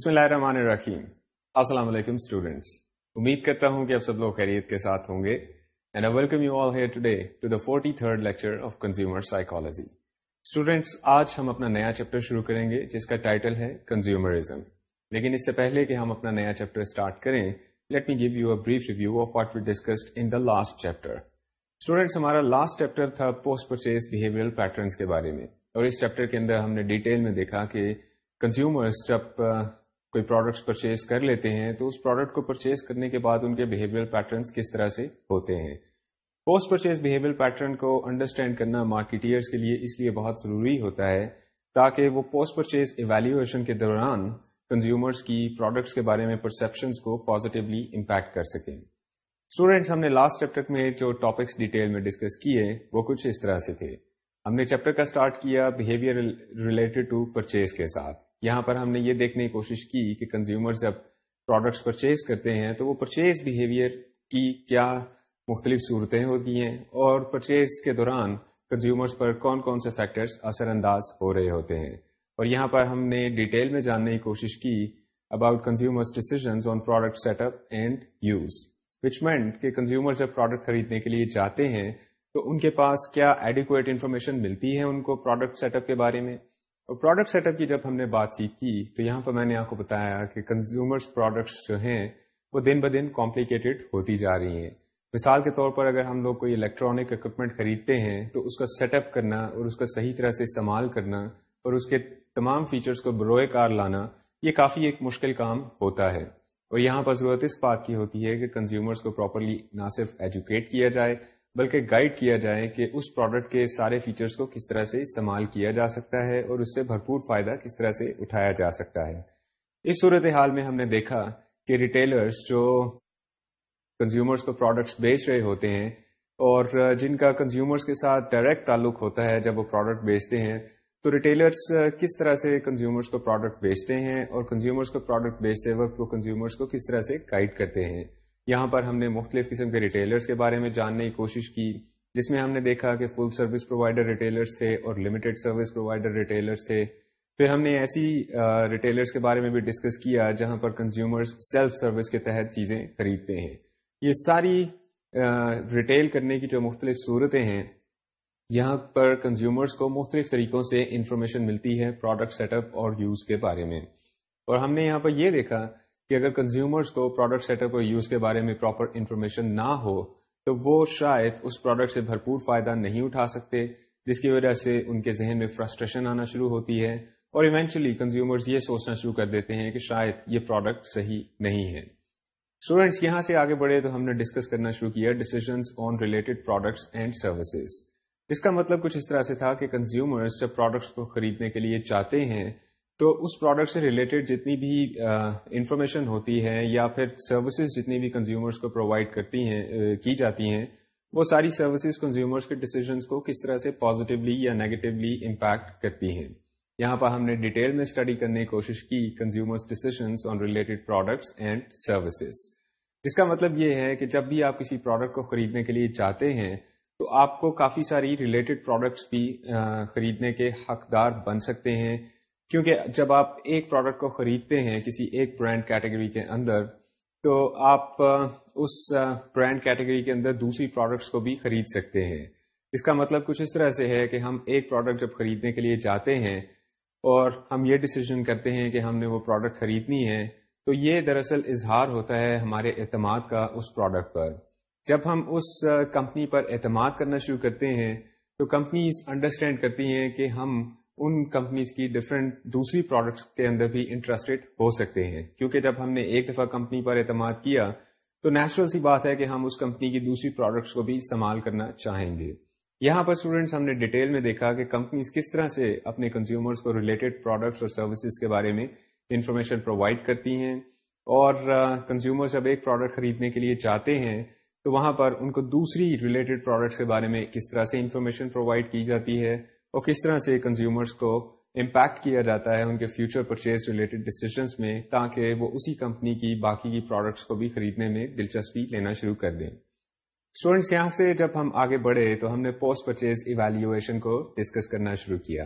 بسم اللہ الرحمن الرحیم السلام علیکم اسٹوڈینٹس امید کرتا ہوں کہ آپ سب لوگ خیریت کے ساتھ ہوں گے اسٹوڈینٹس آج ہم اپنا نیا چیپٹر شروع کریں گے جس کا ٹائٹل ہے کنزیومرزم لیکن اس سے پہلے کہ ہم اپنا نیا چیپٹر اسٹارٹ کریں let me give you a brief review of what we discussed in the last chapter students ہمارا لاسٹ چیپٹر تھا پوسٹ پرچیز بہیویئر پیٹرنس کے بارے میں اور اس چیپٹر کے اندر ہم نے ڈیٹیل میں دیکھا کہ کنزیومرس جب کوئی پروڈکٹس پرچیز کر لیتے ہیں تو اس پروڈکٹ کو پرچیز کرنے کے بعد ان کے بہیویئر پیٹرنس کس طرح سے ہوتے ہیں پوسٹ پرچیز بہیویئر پیٹرن کو انڈرسٹینڈ کرنا مارکیٹرس کے لیے اس لیے بہت ضروری ہوتا ہے تاکہ وہ پوسٹ پرچیز ایویلویشن کے دوران کنزیومرس کی پروڈکٹس کے بارے میں پرسپشنس کو پازیٹیولی امپیکٹ کر سکیں اسٹوڈینٹس ہم نے لاسٹ چیپٹر میں جو ٹاپکس ڈیٹیل میں ڈسکس کیے وہ کچھ اس طرح سے تھے ہم نے چیپٹر کا اسٹارٹ کیا بہیویئر ریلیٹڈ ٹو پرچیز کے ساتھ یہاں پر ہم نے یہ دیکھنے کی کوشش کی کہ کنزیومر جب پروڈکٹس پرچیز کرتے ہیں تو وہ پرچیز بہیویئر کی کیا مختلف صورتیں ہوتی ہیں اور پرچیز کے دوران کنزیومرس پر کون کون سے فیکٹرس اثر انداز ہو رہے ہوتے ہیں اور یہاں پر ہم نے ڈیٹیل میں جاننے کی کوشش کی about consumer decisions on product set up and use which meant کہ کنزیومر جب پروڈکٹ خریدنے کے لیے جاتے ہیں تو ان کے پاس کیا ایڈیکویٹ انفارمیشن ملتی ہے ان کو پروڈکٹ سیٹ اپ کے بارے میں اور پروڈکٹ سیٹ اپ کی جب ہم نے بات چیت کی تو یہاں پر میں نے آپ کو بتایا کہ کنزیومرس پروڈکٹس جو ہیں وہ دن بدن کمپلیکیٹڈ ہوتی جا رہی ہیں مثال کے طور پر اگر ہم لوگ کوئی الیکٹرانک اکوپمنٹ خریدتے ہیں تو اس کا سیٹ اپ کرنا اور اس کا صحیح طرح سے استعمال کرنا اور اس کے تمام فیچرز کو بروئے کار لانا یہ کافی ایک مشکل کام ہوتا ہے اور یہاں پر ضرورت اس بات کی ہوتی ہے کہ کنزیومرز کو پراپرلی نہ صرف ایجوکیٹ کیا جائے بلکہ گائیڈ کیا جائے کہ اس پروڈکٹ کے سارے فیچرز کو کس طرح سے استعمال کیا جا سکتا ہے اور اس سے بھرپور فائدہ کس طرح سے اٹھایا جا سکتا ہے اس صورت حال میں ہم نے دیکھا کہ ریٹیلرز جو کنزیومرز کو پروڈکٹس بیچ رہے ہوتے ہیں اور جن کا کنزیومرز کے ساتھ ڈائریکٹ تعلق ہوتا ہے جب وہ پروڈکٹ بیچتے ہیں تو ریٹیلرز کس طرح سے کنزیومرز کو پروڈکٹ بیچتے ہیں اور کنزیومرز کو پروڈکٹ بیچتے وقت وہ کنزیومرز کو کس طرح سے گائڈ کرتے ہیں یہاں پر ہم نے مختلف قسم کے ریٹیلرز کے بارے میں جاننے کی کوشش کی جس میں ہم نے دیکھا کہ فل سروس پرووائڈر ریٹیلرز تھے اور لمیٹڈ سروس پرووائڈر ریٹیلرز تھے پھر ہم نے ایسی ریٹیلرز کے بارے میں بھی ڈسکس کیا جہاں پر کنزیومر سیلف سروس کے تحت چیزیں خریدتے ہیں یہ ساری ریٹیل کرنے کی جو مختلف صورتیں ہیں یہاں پر کنزیومرز کو مختلف طریقوں سے انفارمیشن ملتی ہے پروڈکٹ سیٹ اپ اور یوز کے بارے میں اور ہم نے یہاں پر یہ دیکھا کہ اگر کنزیومرس کو پروڈکٹ سیٹ اپ یوز کے بارے میں پراپر انفارمیشن نہ ہو تو وہ شاید اس پروڈکٹ سے بھرپور فائدہ نہیں اٹھا سکتے جس کی وجہ سے ان کے ذہن میں فرسٹریشن آنا شروع ہوتی ہے اور ایونچولی کنزیومرز یہ سوچنا شروع کر دیتے ہیں کہ شاید یہ پروڈکٹ صحیح نہیں ہے اسٹوڈینٹس یہاں سے آگے بڑھے تو ہم نے ڈسکس کرنا شروع کیا decisions on related products and services جس کا مطلب کچھ اس طرح سے تھا کہ کنزیومرز جب پروڈکٹس کو خریدنے کے لیے چاہتے ہیں تو اس پروڈکٹ سے ریلیٹڈ جتنی بھی انفارمیشن ہوتی ہے یا پھر سروسز جتنی بھی کنزیومرس کو پرووائڈ کرتی ہیں کی جاتی ہیں وہ ساری سروسز کنزیومرس کے ڈیسیزنس کو کس طرح سے پازیٹیولی یا نیگیٹیولی امپیکٹ کرتی ہیں یہاں پر ہم نے ڈیٹیل میں اسٹڈی کرنے کی کوشش کی consumers decisions on related products and services جس کا مطلب یہ ہے کہ جب بھی آپ کسی پروڈکٹ کو خریدنے کے لیے جاتے ہیں تو آپ کو کافی ساری ریلیٹڈ پروڈکٹس بھی خریدنے کے حقدار بن سکتے ہیں کیونکہ جب آپ ایک پروڈکٹ کو خریدتے ہیں کسی ایک برانڈ کیٹیگری کے اندر تو آپ اس برانڈ کیٹیگری کے اندر دوسری پروڈکٹس کو بھی خرید سکتے ہیں اس کا مطلب کچھ اس طرح سے ہے کہ ہم ایک پروڈکٹ جب خریدنے کے لیے جاتے ہیں اور ہم یہ ڈسیزن کرتے ہیں کہ ہم نے وہ پروڈکٹ خریدنی ہے تو یہ دراصل اظہار ہوتا ہے ہمارے اعتماد کا اس پروڈکٹ پر جب ہم اس کمپنی پر اعتماد کرنا شروع کرتے ہیں تو کمپنیز انڈرسٹینڈ کرتی ہیں کہ ہم ان کمپنیز کی ڈفرینٹ دوسری پروڈکٹس کے اندر بھی انٹرسٹیڈ ہو سکتے ہیں کیونکہ جب ہم نے ایک دفعہ کمپنی پر اعتماد کیا تو نیچرل سی بات ہے کہ ہم اس کمپنی کی دوسری پروڈکٹس کو بھی استعمال کرنا چاہیں گے یہاں پر اسٹوڈینٹس ہم نے ڈیٹیل میں دیکھا کہ کمپنیز کس طرح سے اپنے کنزیومرس کو ریلیٹڈ پروڈکٹس اور سروسز کے بارے میں انفارمیشن پرووائڈ کرتی ہیں اور کنزیومر جب ایک پروڈکٹ خریدنے کے لیے جاتے ہیں تو وہاں پر ان کو دوسری ریلیٹڈ پروڈکٹس کے بارے میں کس طرح سے انفارمیشن پرووائڈ کی جاتی ہے اور کس طرح سے کنزیومرس کو امپیکٹ کیا جاتا ہے ان کے فیوچر پرچیز ریلیٹڈ ڈسیزنس میں تاکہ وہ اسی کمپنی کی باقی کی پروڈکٹس کو بھی خریدنے میں دلچسپی لینا شروع کر دیں اسٹوڈینٹس یہاں سے جب ہم آگے بڑھے تو ہم نے پوسٹ پرچیز ایویلویشن کو ڈسکس کرنا شروع کیا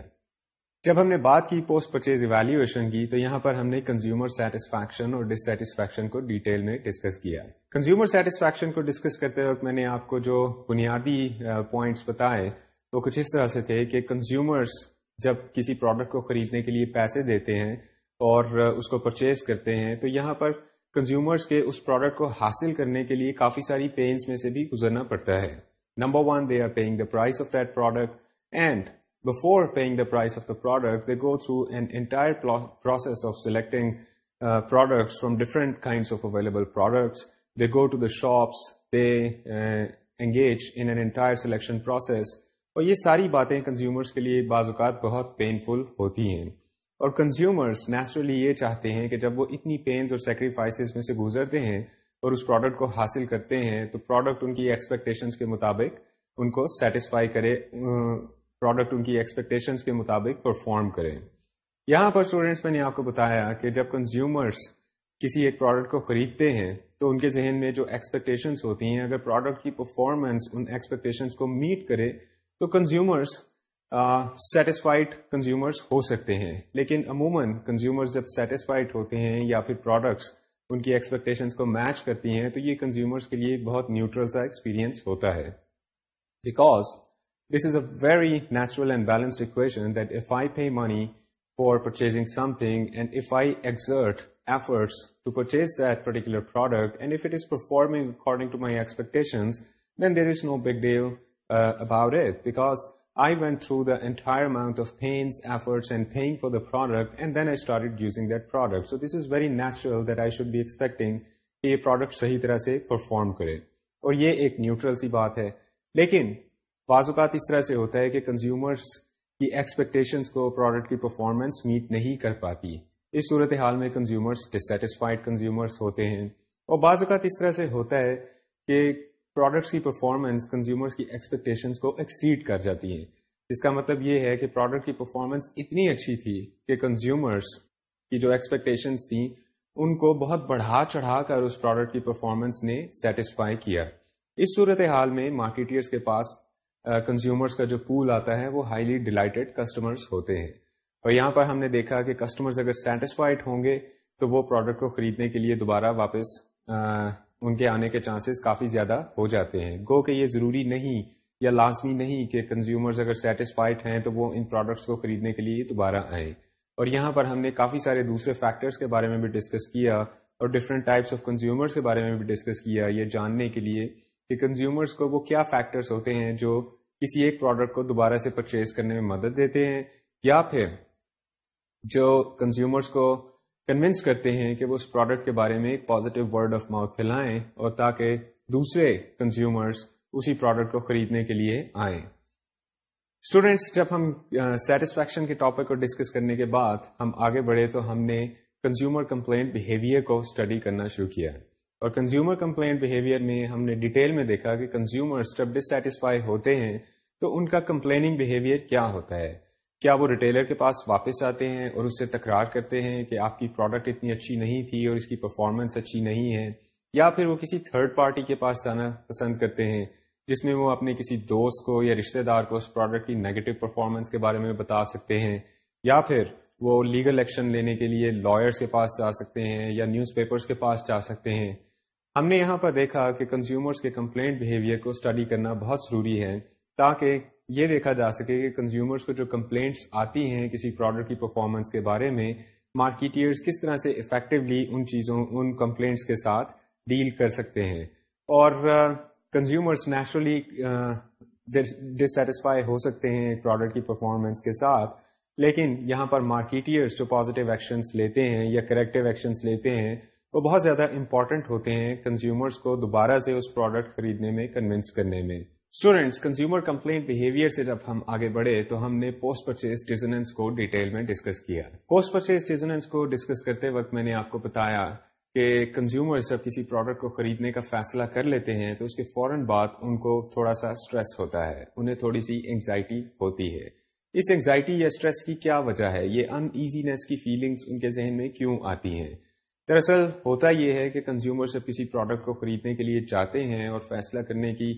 جب ہم نے بات کی پوسٹ پرچیز ایویلویشن کی تو یہاں پر ہم نے کنزیومر سیٹسفیکشن اور ڈس سیٹسفیکشن کو ڈیٹیل میں ڈسکس کیا کنزیومر سیٹسفیکشن کو ڈسکس کرتے وقت میں نے آپ کو جو بنیادی پوائنٹس بتائے کچھ اس طرح سے تھے کہ کنزیومرس جب کسی پروڈکٹ کو خریدنے کے لیے پیسے دیتے ہیں اور اس کو پرچیز کرتے ہیں تو یہاں پر کنزیومرس کے اس پروڈکٹ کو حاصل کرنے کے لیے کافی ساری پینس میں سے بھی گزرنا پڑتا ہے number one they are paying the price of that product and before paying the price of the product they go through an entire process of selecting products from different kinds of available products they go to the shops they engage in an entire selection process اور یہ ساری باتیں consumers کے لیے بعض اوقات بہت painful ہوتی ہیں اور کنزیومرز نیچرلی یہ چاہتے ہیں کہ جب وہ اتنی پینز اور سیکریفائسز میں سے گزرتے ہیں اور اس پروڈکٹ کو حاصل کرتے ہیں تو پروڈکٹ ان کی ایکسپیکٹیشنس کے مطابق ان کو سیٹسفائی کرے پروڈکٹ ان کی ایکسپیکٹیشنس کے مطابق پرفارم کرے یہاں پر اسٹوڈینٹس میں نے آپ کو بتایا کہ جب کنزیومرز کسی ایک پروڈکٹ کو خریدتے ہیں تو ان کے ذہن میں جو ایکسپیکٹیشنس ہوتی ہیں اگر پروڈکٹ کی پرفارمنس ان ایکسپیکٹیشنس کو میٹ کرے تو کنزیومرس سیٹسفائڈ کنزیومرس ہو سکتے ہیں لیکن عموماً کنزیومر جب سیٹسفائڈ ہوتے ہیں یا پھر پروڈکٹس ان کی ایکسپیکٹیشنس کو میچ کرتی ہیں تو یہ کنزیومرس کے لیے بہت نیوٹرل سا ایکسپیرینس ہوتا ہے because this is a very natural and balanced equation that if I pay money for purchasing something and if I exert efforts to purchase that particular product and if it is performing according to my expectations then there is no big deal about it because I went through the entire amount of effort for the product and then آئیڈنگ so this is very natural expecting کہ یہ product صحیح طرح سے perform کرے اور یہ ایک neutral سی بات ہے لیکن بعض اوقات اس طرح سے ہوتا ہے کہ کنزیومرس کی ایکسپیکٹیشنس کو پروڈکٹ کی پرفارمینس میٹ نہیں کر پاتی اس صورت حال میں کنزیومرس ڈسٹسفائیڈ کنزیومرس ہوتے ہیں اور بعض اوقات اس طرح سے ہوتا ہے کہ پروڈکٹس کی پرفارمنس کنزیومرس کی ایکسپیکٹیشنس کو ایکسیڈ کر جاتی ہیں اس کا مطلب یہ ہے کہ پروڈکٹ کی پرفارمنس اتنی اچھی تھی کہ کنزیومرس کی جو ایکسپیکٹیشنس تھیں ان کو بہت بڑھا چڑھا کر اس پروڈکٹ کی پرفارمنس نے سیٹسفائی کیا اس صورت حال میں مارکیٹرس کے پاس کنزیومرس کا جو پول آتا ہے وہ ہائیلی ڈیلائٹڈ کسٹمرس ہوتے ہیں اور یہاں پر ہم نے دیکھا کہ کسٹمرز اگر سیٹسفائیڈ ہوں گے تو وہ پروڈکٹ کو خریدنے کے لیے دوبارہ واپس ان کے آنے کے چانسز کافی زیادہ ہو جاتے ہیں گو کہ یہ ضروری نہیں یا لازمی نہیں کہ کنزیومرز اگر سیٹسفائڈ ہیں تو وہ ان پروڈکٹس کو خریدنے کے لیے دوبارہ آئیں اور یہاں پر ہم نے کافی سارے دوسرے فیکٹرز کے بارے میں بھی ڈسکس کیا اور ڈفرنٹ ٹائپس آف کنزیومرس کے بارے میں بھی ڈسکس کیا یہ جاننے کے لیے کہ کنزیومرس کو وہ کیا فیکٹرس ہوتے ہیں جو کسی ایک پروڈکٹ کو دوبارہ سے پرچیز کرنے میں مدد دیتے ہیں یا پھر جو کنزیومرس کو کنوینس کرتے ہیں کہ وہ اس پروڈکٹ کے بارے میں ایک پازیٹو ورڈ آف ماؤتھ پھیلائیں اور تاکہ دوسرے کنزیومرس اسی پروڈکٹ کو خریدنے کے لیے آئیں اسٹوڈینٹس جب ہم سیٹسفیکشن کے ٹاپک کو ڈسکس کرنے کے بعد ہم آگے بڑھے تو ہم نے کنزیومر کمپلینٹ بہیویئر کو اسٹڈی کرنا شروع کیا اور کنزیومر کمپلینٹ بہیویئر میں ہم نے ڈیٹیل میں دیکھا کہ کنزیومرس جب ڈسٹسفائی ہوتے ہیں تو ان کا کمپلیننگ بہیویئر کیا ہوتا ہے کیا وہ ریٹیلر کے پاس واپس آتے ہیں اور اس سے تکرار کرتے ہیں کہ آپ کی پروڈکٹ اتنی اچھی نہیں تھی اور اس کی پرفارمنس اچھی نہیں ہے یا پھر وہ کسی تھرڈ پارٹی کے پاس جانا پسند کرتے ہیں جس میں وہ اپنے کسی دوست کو یا رشتہ دار کو اس پروڈکٹ کی نگیٹو پرفارمنس کے بارے میں بتا سکتے ہیں یا پھر وہ لیگل ایکشن لینے کے لیے لائرس کے پاس جا سکتے ہیں یا نیوز پیپرس کے پاس جا سکتے ہیں ہم نے یہاں پر دیکھا کہ کنزیومرس کے کمپلینٹ بیہیویئر کو اسٹڈی کرنا بہت ضروری ہے تاکہ یہ دیکھا جا سکے کہ کنزیومرز کو جو کمپلینٹس آتی ہیں کسی پروڈکٹ کی پرفارمنس کے بارے میں مارکیٹیئرس کس طرح سے افیکٹولی ان چیزوں ان کمپلینٹس کے ساتھ ڈیل کر سکتے ہیں اور کنزیومرس نیچرلی ڈسٹسفائی ہو سکتے ہیں پروڈکٹ کی پرفارمنس کے ساتھ لیکن یہاں پر مارکیٹئرس جو پازیٹیو ایکشنس لیتے ہیں یا کریکٹو ایکشنس لیتے ہیں وہ بہت زیادہ امپورٹنٹ ہوتے ہیں کنزیومرس کو دوبارہ سے اس پروڈکٹ خریدنے میں کنوینس کرنے میں اسٹوڈینٹس کنزیومر کمپلین بہیویئر سے جب ہم آگے بڑھے تو ہم نے پوسٹ پرچیز ڈیزنس کو ڈیٹیل میں میں ڈسکس ڈسکس کیا پوسٹ پرچیز ڈیزنس کو کو کرتے وقت نے آپ بتایا کہ کنزیومر جب کسی پروڈکٹ کو خریدنے کا فیصلہ کر لیتے ہیں تو اس کے فوراً بعد ان کو تھوڑا سا اسٹریس ہوتا ہے انہیں تھوڑی سی اینگزائٹی ہوتی ہے اس اینگزائٹی یا اسٹریس کی کیا وجہ ہے یہ ان ایزینیس کی فیلنگس ان کے ذہن میں کیوں آتی ہیں دراصل ہوتا یہ ہے کہ کنزیومر جب کسی پروڈکٹ کو خریدنے کے لیے جاتے ہیں اور فیصلہ کرنے کی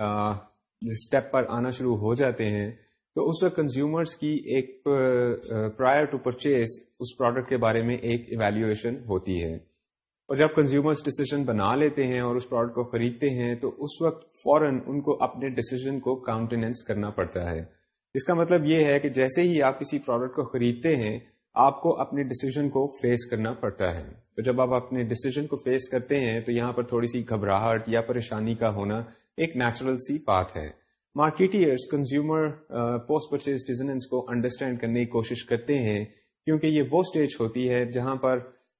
اسٹیپ پر آنا شروع ہو جاتے ہیں تو اس وقت کنزیومرس کی ایک پرائر ٹو پرچیز اس پروڈکٹ کے بارے میں ایک ایویلویشن ہوتی ہے اور جب کنزیومرس ڈسیزن بنا لیتے ہیں اور اس پروڈکٹ کو خریدتے ہیں تو اس وقت فوراً ان کو اپنے ڈسیزن کو کاؤنٹیننس کرنا پڑتا ہے اس کا مطلب یہ ہے کہ جیسے ہی آپ کسی پروڈکٹ کو خریدتے ہیں آپ کو اپنے ڈسیزن کو فیس کرنا پڑتا ہے تو جب آپ اپنے ڈسیزن کو فیس کرتے ہیں تو یہاں پر تھوڑی سی گھبراہٹ یا پریشانی کا ہونا ایک نیچرل سی بات ہے marketers consumer post purchase decisions کو انڈرسٹینڈ کرنے کی کوشش کرتے ہیں کیونکہ یہ وہ اسٹیج ہوتی ہے جہاں پر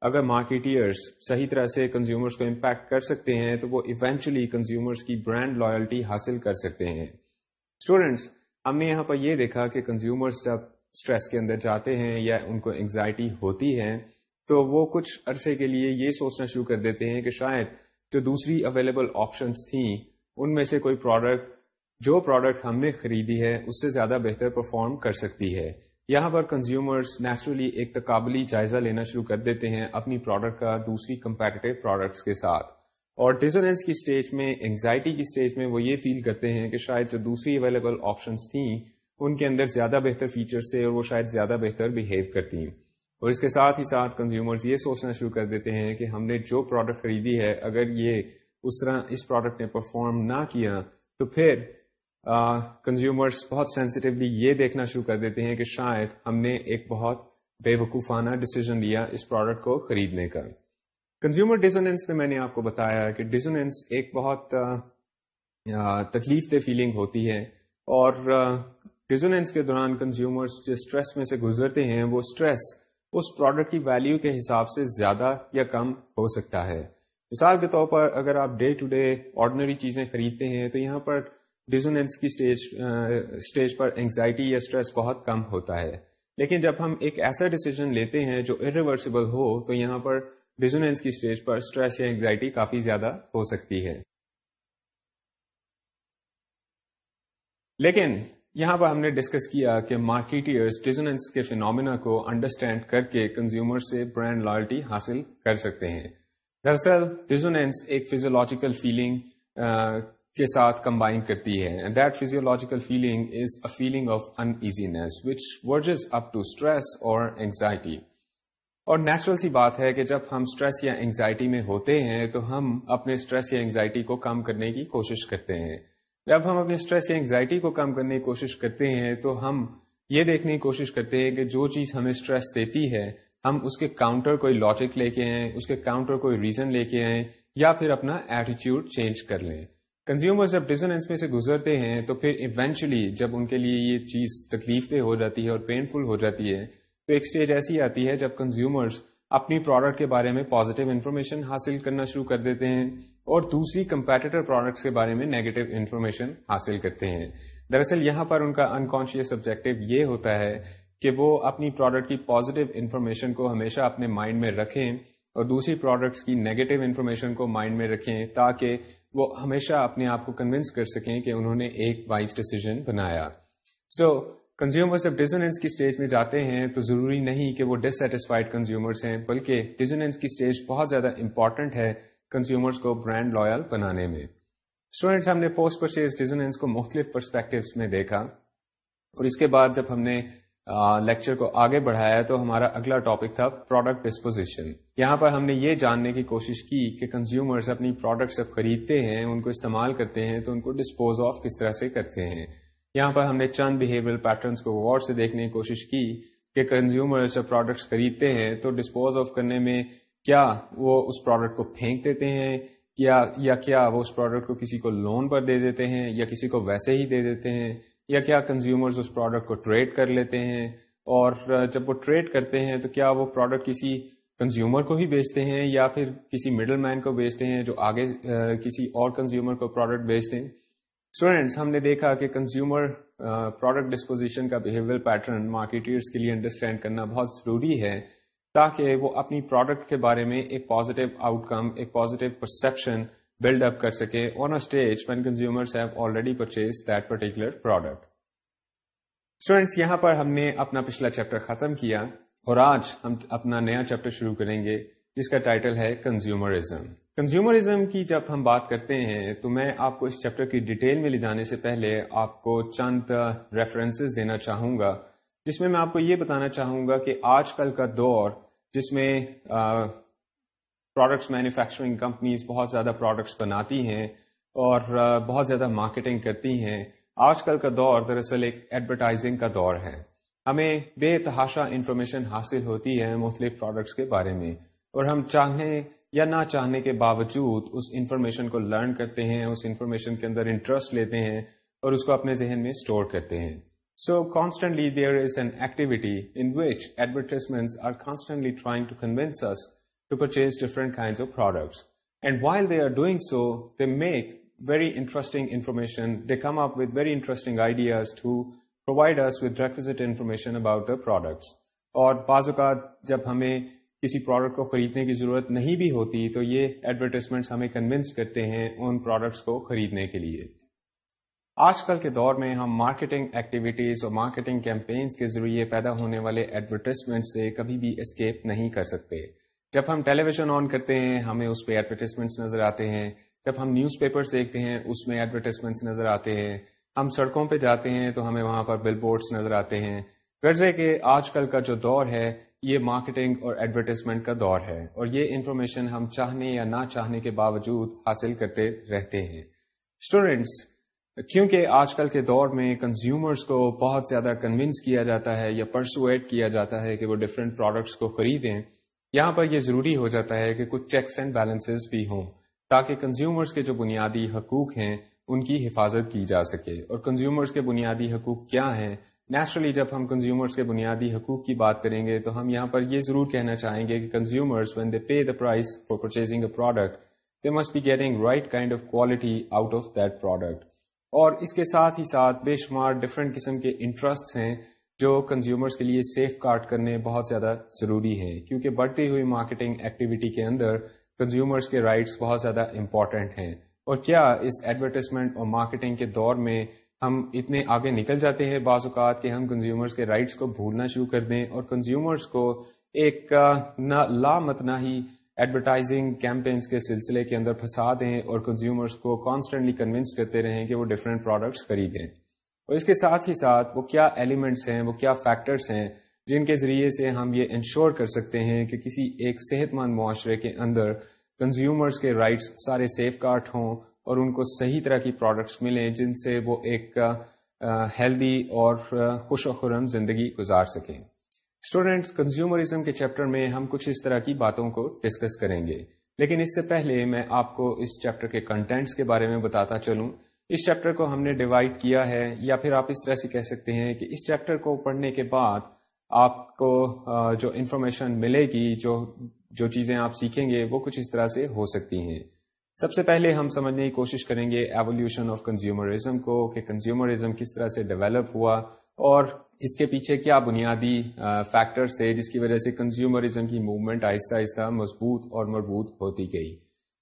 اگر مارکیٹئرس صحیح طرح سے کنزیومرس کو امپیکٹ کر سکتے ہیں تو وہ ایونچولی کنزیومرس کی برانڈ لائلٹی حاصل کر سکتے ہیں اسٹوڈینٹس ہم نے یہاں پر یہ دیکھا کہ کنزیومرس جب اسٹریس کے اندر جاتے ہیں یا ان کو انگزائٹی ہوتی ہے تو وہ کچھ عرصے کے لیے یہ سوچنا شروع کر دیتے ہیں کہ شاید جو دوسری اویلیبل آپشنس تھیں ان میں سے کوئی پروڈکٹ جو پروڈکٹ ہم نے خریدی ہے اس سے زیادہ بہتر پرفارم کر سکتی ہے یہاں پر کنزیومرز نیچرلی ایک تقابلی جائزہ لینا شروع کر دیتے ہیں اپنی پروڈکٹ کا دوسری کمپیٹیو پروڈکٹس کے ساتھ اور ڈیزلنس کی اسٹیج میں انگزائٹی کی اسٹیج میں وہ یہ فیل کرتے ہیں کہ شاید جو دوسری اویلیبل آپشنس تھیں ان کے اندر زیادہ بہتر فیچرس تھے اور وہ شاید زیادہ بہتر بہیو کرتی اور اس کے ساتھ ہی ساتھ کنزیومرز یہ سوچنا شروع کر دیتے ہیں کہ ہم نے جو پروڈکٹ خریدی ہے اگر یہ اس طرح اس پروڈکٹ نے پرفارم نہ کیا تو پھر uh, بہت سینسٹیولی یہ دیکھنا شروع کر دیتے ہیں کہ شاید ہم نے ایک بہت بے وقوفانہ ڈیسیزن لیا اس پروڈکٹ کو خریدنے کا کنزیومر ڈیزوننس میں میں نے آپ کو بتایا کہ ڈیزوننس ایک بہت تکلیف دہ فیلنگ ہوتی ہے اور uh, کے دوران کنزیومرس جس اسٹریس میں سے گزرتے ہیں وہ اسٹریس اس پروڈکٹ کی ویلو کے حساب سے زیادہ یا کم ہو سکتا ہے مثال کے طور پر اگر آپ ڈے ٹو ڈے آرڈنری چیزیں خریدتے ہیں تو یہاں پر ڈیزونینس کی پر انگزائٹی یا اسٹریس بہت کم ہوتا ہے لیکن جب ہم ایک ایسا ڈیسیزن لیتے ہیں جو ارریورسبل ہو تو یہاں پر ڈیزونینس کی اسٹیج پر اسٹریس یا انگزائٹی کافی زیادہ ہو سکتی ہے لیکن یہاں پر ہم نے ڈسکس کیا کہ مارکیٹرس ڈیزونینس کے فینومینا کو انڈرسٹینڈ کر کے کنزیومر سے برانڈ لائلٹی حاصل کر سکتے ہیں دراصل ڈیزونینس ایک فیزیولوجیکل فیلنگ کے ساتھ کمبائن کرتی ہے and that physiological feeling is a feeling of uneasiness which verges up to stress اور اینگزائٹی اور نیچرل سی بات ہے کہ جب ہم اسٹریس یا اینگزائٹی میں ہوتے ہیں تو ہم اپنے اسٹریس یا اینگزائٹی کو کم کرنے کی کوشش کرتے ہیں جب ہم اپنے اسٹریس یا اینگزائٹی کو کم کرنے کی کوشش کرتے ہیں تو ہم یہ دیکھنے کی کوشش کرتے ہیں کہ جو چیز ہمیں اسٹریس دیتی ہے ہم اس کے کاؤنٹر کوئی لاجک لے کے آئیں اس کے کاؤنٹر کوئی ریزن لے کے آئیں یا پھر اپنا ایٹیچیوڈ چینج کر لیں کنزیومر جب ڈیزنس میں سے گزرتے ہیں تو پھر ایونچولی جب ان کے لیے یہ چیز تکلیف دہ ہو جاتی ہے اور پینفل ہو جاتی ہے تو ایک اسٹیج ایسی آتی ہے جب کنزیومرس اپنی پروڈکٹ کے بارے میں پازیٹیو انفارمیشن حاصل کرنا شروع کر دیتے ہیں اور دوسری کمپیٹیٹر پروڈکٹس کے بارے میں نیگیٹو انفارمیشن حاصل کرتے ہیں دراصل یہاں پر ان کا انکانشیس آبجیکٹو یہ ہوتا ہے کہ وہ اپنی پروڈکٹ کی پازیٹیو انفارمیشن کو ہمیشہ اپنے مائنڈ میں رکھیں اور دوسری پروڈکٹس کی نیگیٹو انفارمیشن کو مائنڈ میں رکھیں تاکہ وہ ہمیشہ اپنے آپ کو کنوینس کر سکیں کہ انہوں نے ایک وائز ڈیسیزن بنایا سو کنزیومر جب ڈیزونےس کی اسٹیج میں جاتے ہیں تو ضروری نہیں کہ وہ ڈسٹسفائڈ کنزیومرس ہیں بلکہ ڈیزوینس کی اسٹیج بہت زیادہ امپورٹنٹ ہے کنزیومرس کو برانڈ لوئل بنانے میں اسٹوڈینٹس ہم نے پوسٹ پرچیز سے کو مختلف پرسپیکٹوس میں دیکھا اور اس کے بعد جب ہم نے لیکچر کو آگے بڑھایا تو ہمارا اگلا ٹاپک تھا پروڈکٹ ڈسپوزیشن یہاں پر ہم نے یہ جاننے کی کوشش کی کہ کنزیومرز اپنی پروڈکٹس جب خریدتے ہیں ان کو استعمال کرتے ہیں تو ان کو ڈسپوز آف کس طرح سے کرتے ہیں یہاں پر ہم نے چند بہیویئر پیٹرنس کو غور سے دیکھنے کی کوشش کی کہ کنزیومر جب پروڈکٹس خریدتے ہیں تو ڈسپوز آف کرنے میں کیا وہ اس پروڈکٹ کو پھینک دیتے ہیں کیا یا کیا وہ اس پروڈکٹ کو کسی کو لون پر دے دیتے ہیں یا کسی کو ویسے ہی دے دیتے ہیں یا کیا کنزیومرز اس پروڈکٹ کو ٹریڈ کر لیتے ہیں اور جب وہ ٹریڈ کرتے ہیں تو کیا وہ پروڈکٹ کسی کنزیومر کو ہی بیچتے ہیں یا پھر کسی مڈل مین کو بیچتے ہیں جو آگے کسی اور کنزیومر کو پروڈکٹ بیچتے ہیں اسٹوڈینٹس ہم نے دیکھا کہ کنزیومر پروڈکٹ ڈسپوزیشن کا بہیویئر پیٹرن مارکیٹرس کے لیے انڈرسٹینڈ کرنا بہت ضروری ہے تاکہ وہ اپنی پروڈکٹ کے بارے میں ایک پازیٹیو آؤٹ کم ایک پازیٹیو پرسپشن بلڈ اپ کر سکے ہم نے اپنا پچھلا چیپٹر ختم کیا اور آج ہم اپنا نیا چیپٹر شروع کریں گے جس کا ٹائٹل ہے کنزیومرزم کنزیومرزم کی جب ہم بات کرتے ہیں تو میں آپ کو اس چیپٹر کی ڈیٹیل میں لے جانے سے پہلے آپ کو چند ریفرنسز دینا چاہوں گا جس میں میں آپ کو یہ بتانا چاہوں گا کہ آج کل کا دور جس میں پروڈکٹس مینوفیکچرنگ کمپنیز بہت زیادہ پروڈکٹس بناتی ہیں اور بہت زیادہ مارکیٹنگ کرتی ہیں آج کل کا دور دراصل ایک ایڈورٹائزنگ کا دور ہے ہمیں بے تحاشا انفارمیشن حاصل ہوتی ہے مختلف پروڈکٹس کے بارے میں اور ہم چاہیں یا نہ چاہنے کے باوجود اس انفارمیشن کو لرن کرتے ہیں اس انفارمیشن کے اندر انٹرسٹ لیتے ہیں اور اس کو اپنے ذہن میں اسٹور کرتے ہیں so constantly constantly there is an activity in which are trying to convince to purchase different آفکٹسٹنگ about اور بعض اوقات جب ہمیں کسی پروڈکٹ کو خریدنے کی ضرورت نہیں بھی ہوتی تو یہ ایڈورٹیزمنٹس ہمیں کنوینس کرتے ہیں ان پروڈکٹس کو خریدنے کے لیے آج کل کے دور میں ہم مارکیٹنگ ایکٹیویٹیز اور مارکیٹنگ کیمپینس کے ذریعے پیدا ہونے والے ایڈورٹیزمنٹ سے کبھی بھی اسکیپ نہیں کر سکتے جب ہم ٹیلی ویژن آن کرتے ہیں ہمیں اس پہ ایڈورٹیزمنٹس نظر آتے ہیں جب ہم نیوز پیپرس دیکھتے ہیں اس میں ایڈورٹیزمنٹس نظر آتے ہیں ہم سڑکوں پہ جاتے ہیں تو ہمیں وہاں پر بل بورڈس نظر آتے ہیں غرضے کہ آج کل کا جو دور ہے یہ مارکیٹنگ اور ایڈورٹیزمنٹ کا دور ہے اور یہ انفارمیشن ہم چاہنے یا نہ چاہنے کے باوجود حاصل کرتے رہتے ہیں اسٹوڈینٹس کیونکہ آج کل کے دور میں کنزیومرز کو بہت زیادہ کنوینس کیا جاتا ہے یا پرسویٹ کیا جاتا ہے کہ وہ ڈفرینٹ پروڈکٹس کو خریدیں یہاں پر یہ ضروری ہو جاتا ہے کہ کچھ چیکس اینڈ بیلنسز بھی ہوں تاکہ کنزیومرز کے جو بنیادی حقوق ہیں ان کی حفاظت کی جا سکے اور کنزیومرز کے بنیادی حقوق کیا ہیں نیچرلی جب ہم کنزیومرز کے بنیادی حقوق کی بات کریں گے تو ہم یہاں پر یہ ضرور کہنا چاہیں گے کہ consumers when they pay the price for purchasing a product they must be getting right kind of quality out of that product اور اس کے ساتھ ہی ساتھ بے شمار ڈفرینٹ قسم کے انٹرسٹ ہیں جو کنزیومرز کے لیے سیف کارڈ کرنے بہت زیادہ ضروری ہیں کیونکہ بڑھتی ہوئی مارکیٹنگ ایکٹیویٹی کے اندر کنزیومرز کے رائٹس بہت زیادہ امپورٹنٹ ہیں اور کیا اس ایڈورٹیزمنٹ اور مارکیٹنگ کے دور میں ہم اتنے آگے نکل جاتے ہیں بعض اوقات کہ ہم کنزیومرز کے رائٹس کو بھولنا شروع کر دیں اور کنزیومرز کو ایک نہ ہی ایڈورٹائزنگ کیمپینس کے سلسلے کے اندر پھنسا دیں اور کنزیومرز کو کانسٹینٹلی کنوینس کرتے رہیں کہ وہ ڈفرینٹ پروڈکٹس خریدیں اور اس کے ساتھ ہی ساتھ وہ کیا ایلیمنٹس ہیں وہ کیا فیکٹرس ہیں جن کے ذریعے سے ہم یہ انشور کر سکتے ہیں کہ کسی ایک صحت مند معاشرے کے اندر کنزیومرز کے رائٹس سارے سیف کارٹ ہوں اور ان کو صحیح طرح کی پروڈکٹس ملیں جن سے وہ ایک ہیلدی اور خوش و خرم زندگی گزار سکیں اسٹوڈینٹس کنزیومرزم کے چیپٹر میں ہم کچھ اس طرح کی باتوں کو ڈسکس کریں گے لیکن اس سے پہلے میں آپ کو اس چیپٹر کے کنٹینٹس کے بارے میں بتاتا چلوں اس چیپٹر کو ہم نے ڈیوائڈ کیا ہے یا پھر آپ اس طرح سے کہہ سکتے ہیں کہ اس چیپٹر کو پڑھنے کے بعد آپ کو جو انفارمیشن ملے گی جو جو چیزیں آپ سیکھیں گے وہ کچھ اس طرح سے ہو سکتی ہیں سب سے پہلے ہم سمجھنے کی کوشش کریں گے ایولیوشن آف کنزیومرزم کو کہ کنزیومرزم کس طرح سے ڈیولپ ہوا اور اس کے پیچھے کیا بنیادی فیکٹرس تھے جس کی وجہ سے کنزیومرزم کی موومنٹ آہستہ آہستہ مضبوط اور مربوط ہوتی گئی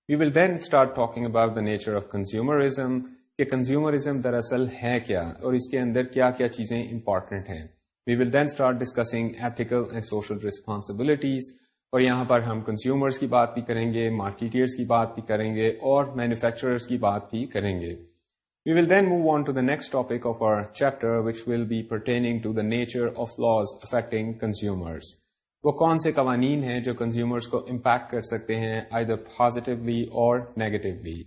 we will then start talking about the nature of consumerism کہ کنزیومرزم دراصل ہے کیا اور اس کے اندر کیا کیا چیزیں امپورٹنٹ ہیں we will then start discussing ethical and social responsibilities اور یہاں پر ہم کنزیومرز کی بات بھی کریں گے مارکیٹرس کی بات بھی کریں گے اور مینوفیکچررز کی بات بھی کریں گے we will then move on to next of our chapter which will be pertaining nature of laws affecting consumers وہ کون سے قوانین ہیں جو کنزیومرز کو امپیکٹ کر سکتے ہیں آئی در پازیٹیولی اور negatively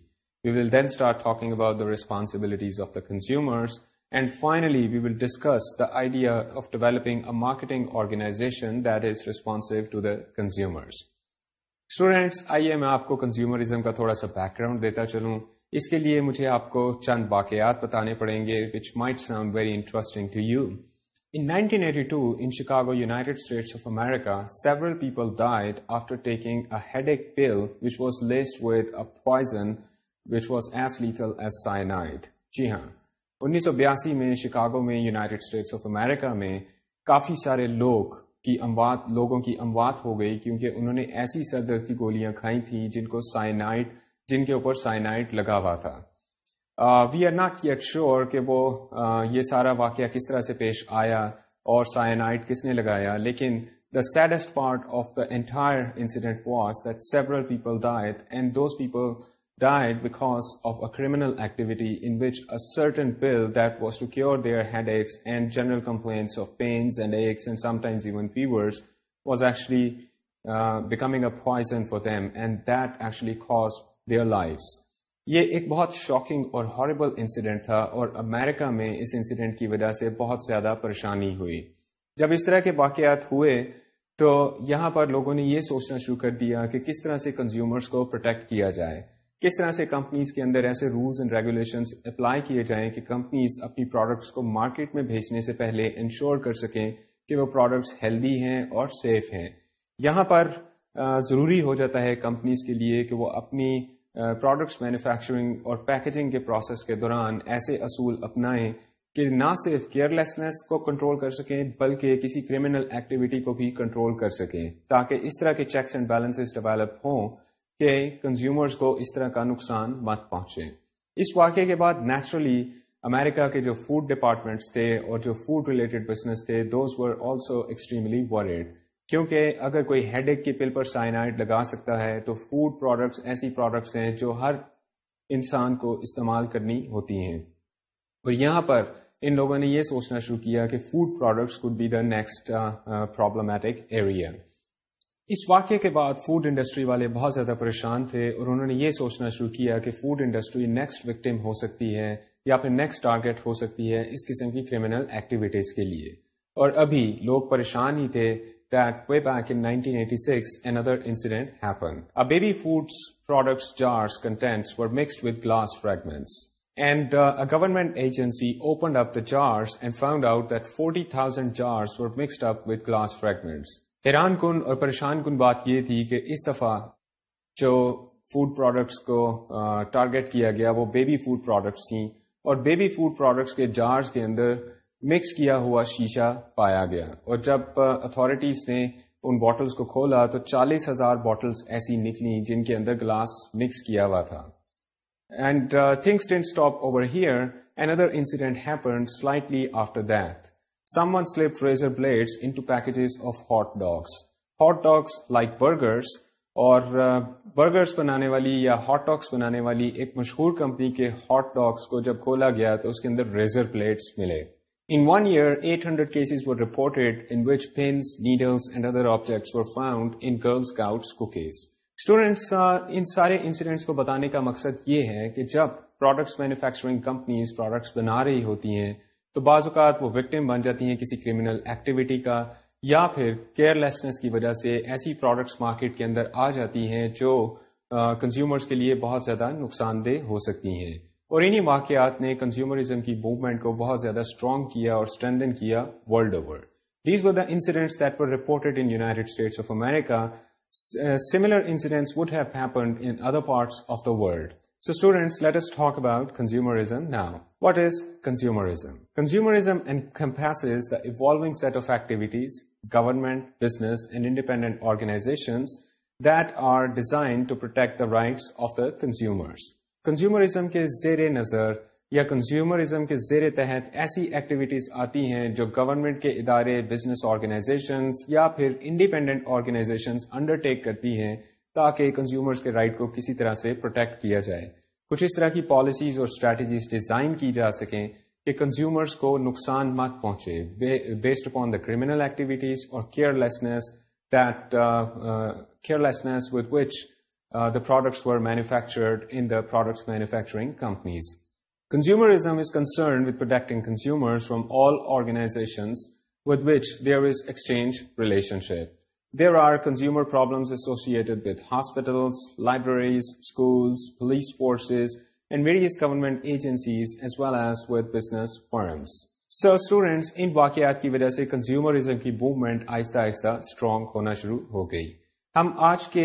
we will then start talking about the responsibilities of the consumers and finally we will discuss the idea of developing a marketing organisation that is responsible دنزیومرسو میں consumerism کا تھوڑا سا back ground دیتا چلوں اس کے لیے مجھے آپ کو چند واقعات بتانے پڑیں گے several people died after taking head ایک pill which was laced with a poison which was S لیٹ جی ہاں سو بیاسی میں شکاگو میں یونائٹڈ اسٹیٹس آف امریکہ میں کافی سارے لوگ کی اموات لوگوں کی اموات ہو گئی کیونکہ انہوں نے ایسی سردرتی گولیاں کھائی تھیں جن کو سائنا جن کے اوپر لگا ہوا تھا we are not yet sure کہ وہ uh, یہ سارا واقعہ کس طرح سے پیش آیا اور سائناڈ کس نے لگایا لیکن the saddest part of the entire incident that several people and those people died because of a criminal activity in which a certain pill that was to cure their headaches and general complaints of pains and aches and sometimes even fevers was actually uh, becoming a poison for them and that actually caused their lives. یہ ایک بہت shocking اور herbal incident تھا اور امریکہ میں اس incident کی وجہ سے بہت زیادہ پریشانی ہوئی جب اس طرح کے واقعات ہوئے تو یہاں پر لوگوں نے یہ سوچنا شروع کر دیا کہ کس طرح سے کنزیومرز کو پروٹیکٹ کیا جائے کس طرح سے کمپنیز کے اندر ایسے رولس اینڈ ریگولیشنز اپلائی کیے جائیں کہ کمپنیز اپنی پروڈکٹس کو مارکیٹ میں بھیجنے سے پہلے انشور کر سکیں کہ وہ پروڈکٹس ہیلدی ہیں اور سیف ہیں یہاں پر ضروری ہو جاتا ہے کمپنیز کے لیے کہ وہ اپنی پروڈکٹس مینوفیکچرنگ اور پیکجنگ کے پروسیس کے دوران ایسے اصول اپنائیں کہ نہ صرف کیئر لیسنس کو کنٹرول کر سکیں بلکہ کسی کریمنل ایکٹیویٹی کو بھی کنٹرول کر سکیں تاکہ اس طرح کے چیکس اینڈ بیلنسز ڈیولپ ہوں کہ کنزیومرز کو اس طرح کا نقصان مت پہنچے اس واقعے کے بعد نیچرلی امریکہ کے جو فوڈ ڈپارٹمنٹس تھے اور جو فوڈ ریلیٹڈ بزنس تھے دوز ور آلسو ایکسٹریملی کیونکہ اگر کوئی ہیڈ ایک کی پل پر سائنائڈ لگا سکتا ہے تو فوڈ پروڈکٹس ایسی پروڈکٹس ہیں جو ہر انسان کو استعمال کرنی ہوتی ہیں اور یہاں پر ان لوگوں نے یہ سوچنا شروع کیا کہ food products could be the next problematic area اس واقعے کے بعد فوڈ انڈسٹری والے بہت زیادہ پریشان تھے اور انہوں نے یہ سوچنا شروع کیا کہ فوڈ انڈسٹری نیکسٹ وکٹم ہو سکتی ہے یا پھر نیکسٹ ٹارگیٹ ہو سکتی ہے اس قسم کی کریمنل ایکٹیویٹیز کے لیے اور ابھی لوگ پریشان ہی تھے that way back in 1986 another incident happened a baby foods products jars contents were mixed with glass fragments and uh, a government agency opened up the jars and found out that 40000 jars were mixed up with glass fragments حیران کن اور پریشان کن بات یہ تھی کہ اس دفعہ جو فوڈ پروڈکٹس کو ٹارگٹ کیا گیا وہ بیبی فوڈ پروڈکٹس تھیں اور بیبی فوڈ پروڈکٹس کے جارز کے اندر مکس کیا ہوا شیشہ پایا گیا اور جب اتارٹیز نے ان باٹلز کو کھولا تو چالیس ہزار باٹلس ایسی نکلی جن کے اندر گلاس مکس کیا ہوا تھا and things didn't stop over here an other incident happen slightly after that someone slip razor packages into dogs. Of hot dogs hot dogs like بنانے والی یا ہاٹ ڈاگس بنانے والی ایک مشہور کمپنی کے ہاٹ ڈاگس کو جب کھولا گیا تو اس کے اندر ریزر پلیٹس ملے in one year eight hundred cases were reported in which needles and other objects found in girls scouts کو اسٹوڈینٹس ان سارے انسیڈنٹس کو بتانے کا مقصد یہ ہے کہ جب پروڈکٹس مینوفیکچرنگ کمپنیز پروڈکٹس بنا رہی ہوتی ہیں تو بعض اوقات وہ وکٹم بن جاتی ہیں کسی کریمنل ایکٹیویٹی کا یا پھر کیئر لیسنس کی وجہ سے ایسی پروڈکٹس مارکیٹ کے اندر آ جاتی ہیں جو کنزیومرز کے لیے بہت زیادہ نقصان دہ ہو سکتی ہیں اور انہی واقعات نے کنزیومرزم کی موومنٹ کو بہت زیادہ اسٹرانگ کیا اور اسٹرینتھن کیا world over these were in report states of America similar incidents would have happened in other parts of the world So students, let us talk about consumerism now. What is consumerism? Consumerism encompasses the evolving set of activities, government, business, and independent organizations that are designed to protect the rights of the consumers. Consumerism ke zere nazar یا consumerism کے زیر تحت ایسی activities آتی ہیں جو government کے ادارے بزنس آرگنائزیشنز یا پھر انڈیپینڈنٹ آرگنائزیشنز انڈرٹیک کرتی ہیں تاکہ کنزیومرز کے رائٹ کو کسی طرح سے پروٹیکٹ کیا جائے کچھ اس طرح کی پالیسیز اور اسٹریٹجیز ڈیزائن کی جا سکیں کہ کنزیومرز کو نقصان مت پہنچے based upon the criminal activities اور care care that which the products were manufactured in the products manufacturing companies consumerism is concern protecting consumers from all organisations with which there is exchange ship There are consumer problems associated schools, police forces, and various government agencies as well as with business firms. Sir students ان واقعات کی وجہ سے consumerism کی movement آہستہ آہستہ strong ہونا شروع ہو گئی ہم آج کے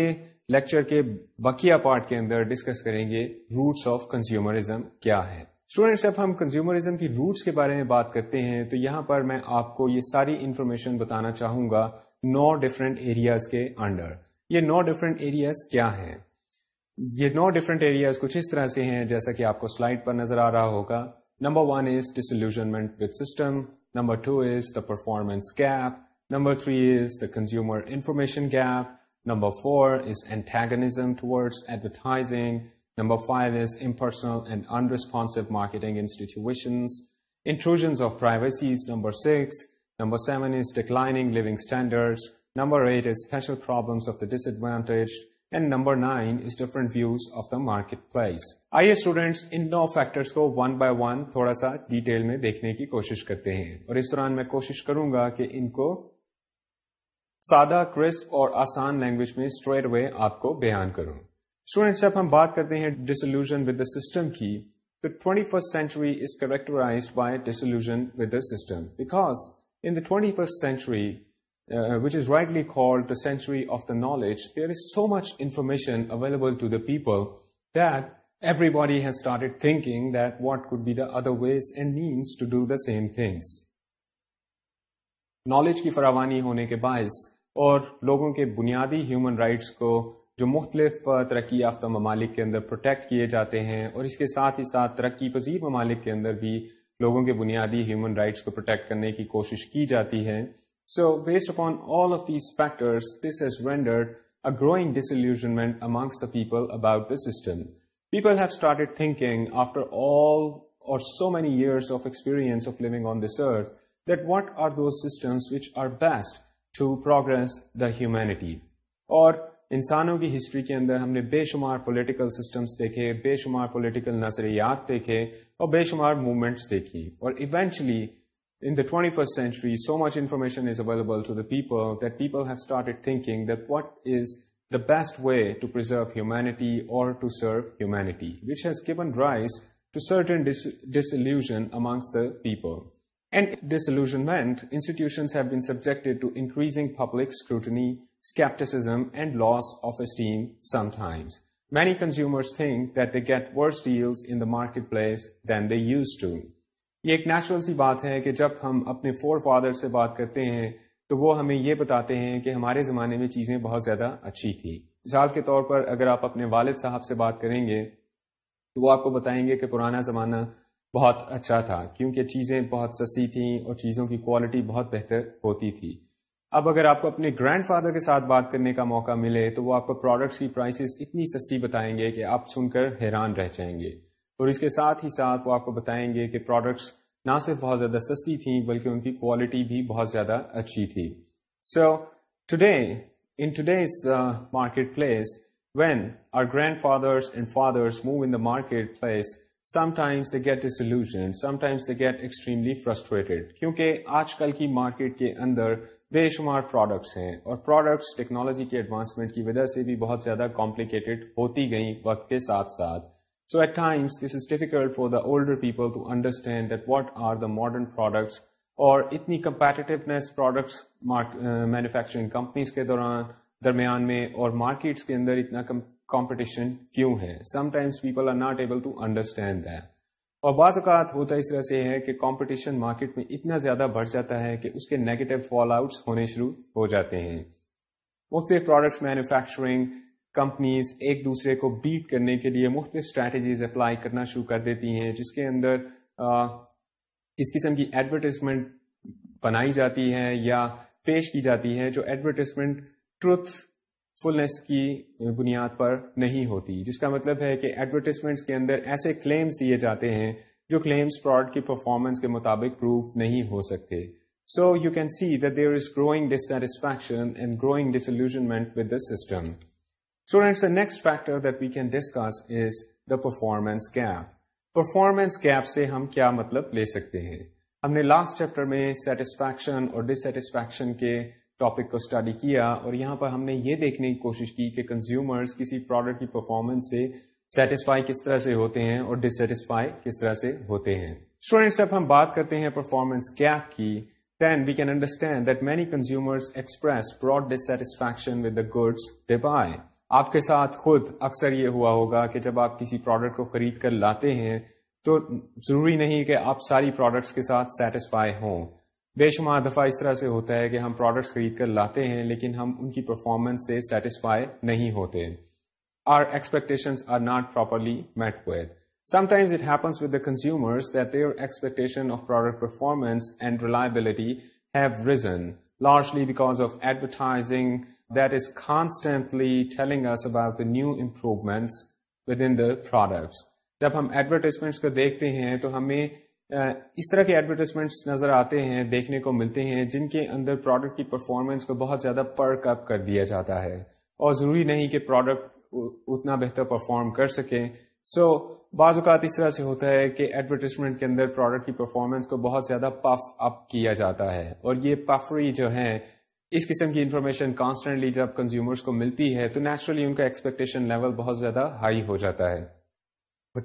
لیکچر کے بقیہ پارٹ کے اندر ڈسکس کریں گے روٹس آف کنزیومرزم کیا ہے اسٹوڈینٹس جب ہم کنزیومرزم کی روٹس کے بارے میں بات کرتے ہیں تو یہاں پر میں آپ کو یہ ساری انفارمیشن بتانا چاہوں گا نو ڈفرینٹ ایریاز کے انڈر یہ نو ڈفرنٹ ایریاز کیا ہیں یہ نو ڈفرینٹ ایریاز کچھ اس طرح سے ہیں جیسا کہ آپ کو سلائڈ پر نظر آ رہا ہوگا number one is disillusionment with system number two is the performance gap number three is the consumer information gap number four is antagonism towards advertising number five is impersonal and in marketing institutions enclosure of privacies number six Number Number seven is is declining living standards. eight special problems of the disadvantaged. Number seven standard number eight ازل price آئیے کوشش کرتے ہیں اور اس دوران میں کوشش کروں گا کہ ان کو سادہ کرسپ اور آسان لینگویج میں اسٹریٹ وے آپ کو بیان کروں اسٹوڈینٹس جب ہم بات کرتے ہیں دا سسٹم کی تو twenty first century is characterise by system because in the 21st century, uh, which is rightly called the century of the knowledge, there is so much information available to the people that everybody has started thinking that what could be the other ways and means to do the same things. Knowledge ki faravani hone ke baiz, or logon ke bunyadi human rights ko جو مختلف ترقی یافتہ ممالک کے اندر protect کیے جاتے ہیں اور اس کے ساتھ ہی ساتھ ترقی پذیر ممالک کے اندر بھی لوگوں کے بنیادی ہیومن رائٹس کو پروٹیکٹ کرنے کی کوشش کی جاتی ہے so based upon all of these factors this has rendered اور انسانوں کی ہسٹری کے اندر ہم نے بے شمار پولیٹیکل سسٹمس دیکھے بے شمار پولیٹیکل نظریات دیکھے اور بے شمار موومینٹس دیکھی اور eventually best way to preserve humanity اور many consumers think that they get worse deals in the marketplace than they used to. یہ ایک نیچرل سی بات ہے کہ جب ہم اپنے فور فادر سے بات کرتے ہیں تو وہ ہمیں یہ بتاتے ہیں کہ ہمارے زمانے میں چیزیں بہت زیادہ اچھی تھی مثال کے طور پر اگر آپ اپنے والد صاحب سے بات کریں گے تو وہ آپ کو بتائیں گے کہ پرانا زمانہ بہت اچھا تھا کیونکہ چیزیں بہت سستی تھیں اور چیزوں کی کوالٹی بہت بہتر ہوتی تھی اب اگر آپ کو اپنے گرینڈ فادر کے ساتھ بات کرنے کا موقع ملے تو وہ آپ کو پروڈکٹس کی پرائسز اتنی سستی بتائیں گے کہ آپ سن کر حیران رہ جائیں گے اور اس کے ساتھ ہی ساتھ وہ آپ کو بتائیں گے کہ پروڈکٹس نہ صرف بہت زیادہ سستی تھیں بلکہ ان کی کوالٹی بھی بہت زیادہ اچھی تھی so today in today marketplace when our grandfathers and fathers move in the marketplace they get a times they get extremely frustrated کیونکہ آج کل کی مارکیٹ کے اندر بے شمار پروڈکٹس ہیں اور پروڈکٹس ٹیکنالوجی کے ایڈوانسمنٹ کی وجہ سے بھی بہت زیادہ کمپلیکیٹڈ ہوتی گئیں وقت کے ساتھ ساتھ so at times this is difficult for the older people to understand that what are the modern products اور اتنی کمپیٹیونیس پروڈکٹس مینوفیکچرنگ کمپنیز کے دوران درمیان میں اور مارکیٹس کے اندر اتنا کمپٹیشن کیوں ہے sometimes people are not able to understand that اور بعض اوقات ہوتا اس طرح سے ہے کہ کمپٹیشن مارکیٹ میں اتنا زیادہ بڑھ جاتا ہے کہ اس کے نیگیٹو فال آؤٹ ہونے شروع ہو جاتے ہیں مختلف پروڈکٹس مینوفیکچرنگ کمپنیز ایک دوسرے کو بیٹ کرنے کے لیے مختلف اسٹریٹجیز اپلائی کرنا شروع کر دیتی ہیں جس کے اندر آ, اس قسم کی ایڈورٹیزمنٹ بنائی جاتی ہے یا پیش کی جاتی ہے جو ایڈورٹیزمنٹ ٹروتھ فلنس کی بنیاد پر نہیں ہوتی جس کا مطلب ہے کہ ایڈورٹیزمنٹس کے اندر ایسے کلیمس دیے جاتے ہیں جو کلیمس پرفارمنس کے مطابق پروف نہیں ہو سکتے so you can see that that is is growing growing and with the the system students next factor we can discuss performance gap performance gap سے ہم کیا مطلب لے سکتے ہیں ہم نے لاسٹ چیپٹر میں سیٹسفیکشن اور ڈسٹسفیکشن کے ٹاپک کو اسٹڈی کیا اور یہاں پر ہم نے یہ دیکھنے کی کوشش کی کہ کنزیومرز کسی پروڈکٹ کی پرفارمنس سے سیٹسفائی کس طرح سے ہوتے ہیں اور ڈسٹسفائی کس طرح سے ہوتے ہیں اسٹوڈینٹس جب ہم بات کرتے ہیں پرفارمنس کیا کی then we can understand that many consumers express broad dissatisfaction with the goods they buy آپ کے ساتھ خود اکثر یہ ہوا ہوگا کہ جب آپ کسی پروڈکٹ کو خرید کر لاتے ہیں تو ضروری نہیں کہ آپ ساری پروڈکٹس کے ساتھ سیٹسفائی ہوں بے شمار دفعہ اس طرح سے ہوتا ہے کہ ہم پروڈکٹس خرید کر لاتے ہیں لیکن ہم ان کی پرفارمنس سے سیٹسفائی نہیں ہوتے are are not properly met with of product performance and have reason largely because of advertising that is concentrated about new improvements with in the products جب ہم ایڈورٹیزمنٹس کو دیکھتے ہیں تو ہمیں اس طرح کے ایڈورٹیزمنٹس نظر آتے ہیں دیکھنے کو ملتے ہیں جن کے اندر پروڈکٹ کی پرفارمنس کو بہت زیادہ پرک اپ کر دیا جاتا ہے اور ضروری نہیں کہ پروڈکٹ اتنا بہتر پرفارم کر سکیں سو so, بعض اوقات اس طرح سے ہوتا ہے کہ ایڈورٹیزمنٹ کے اندر پروڈکٹ کی پرفارمنس کو بہت زیادہ پف اپ کیا جاتا ہے اور یہ پفری جو ہے اس قسم کی انفارمیشن کانسٹنٹلی جب کنزیومرس کو ملتی ہے تو نیچرلی ان کا ایکسپیکٹیشن لیول بہت زیادہ ہائی ہو جاتا ہے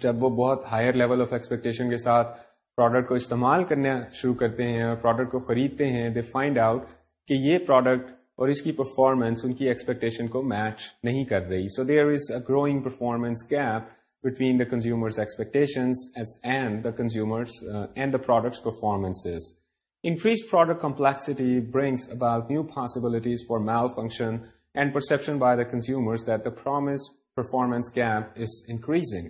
جب وہ بہت ہائر لیول آف ایکسپیکٹیشن کے ساتھ پروڈکٹ کو استعمال کرنا شروع کرتے ہیں اور پروڈکٹ کو خریدتے ہیں دے فائنڈ آؤٹ کہ یہ پروڈکٹ اور اس کی پرفارمنس ان کی ایکسپیکٹیشن کو میچ نہیں کر رہی so there is a growing performance gap between the consumers expectations and the consumer and the products performance increase product complexity brings about new possibilities for malfunction and perception by the consumers that the promise performance gap is increasing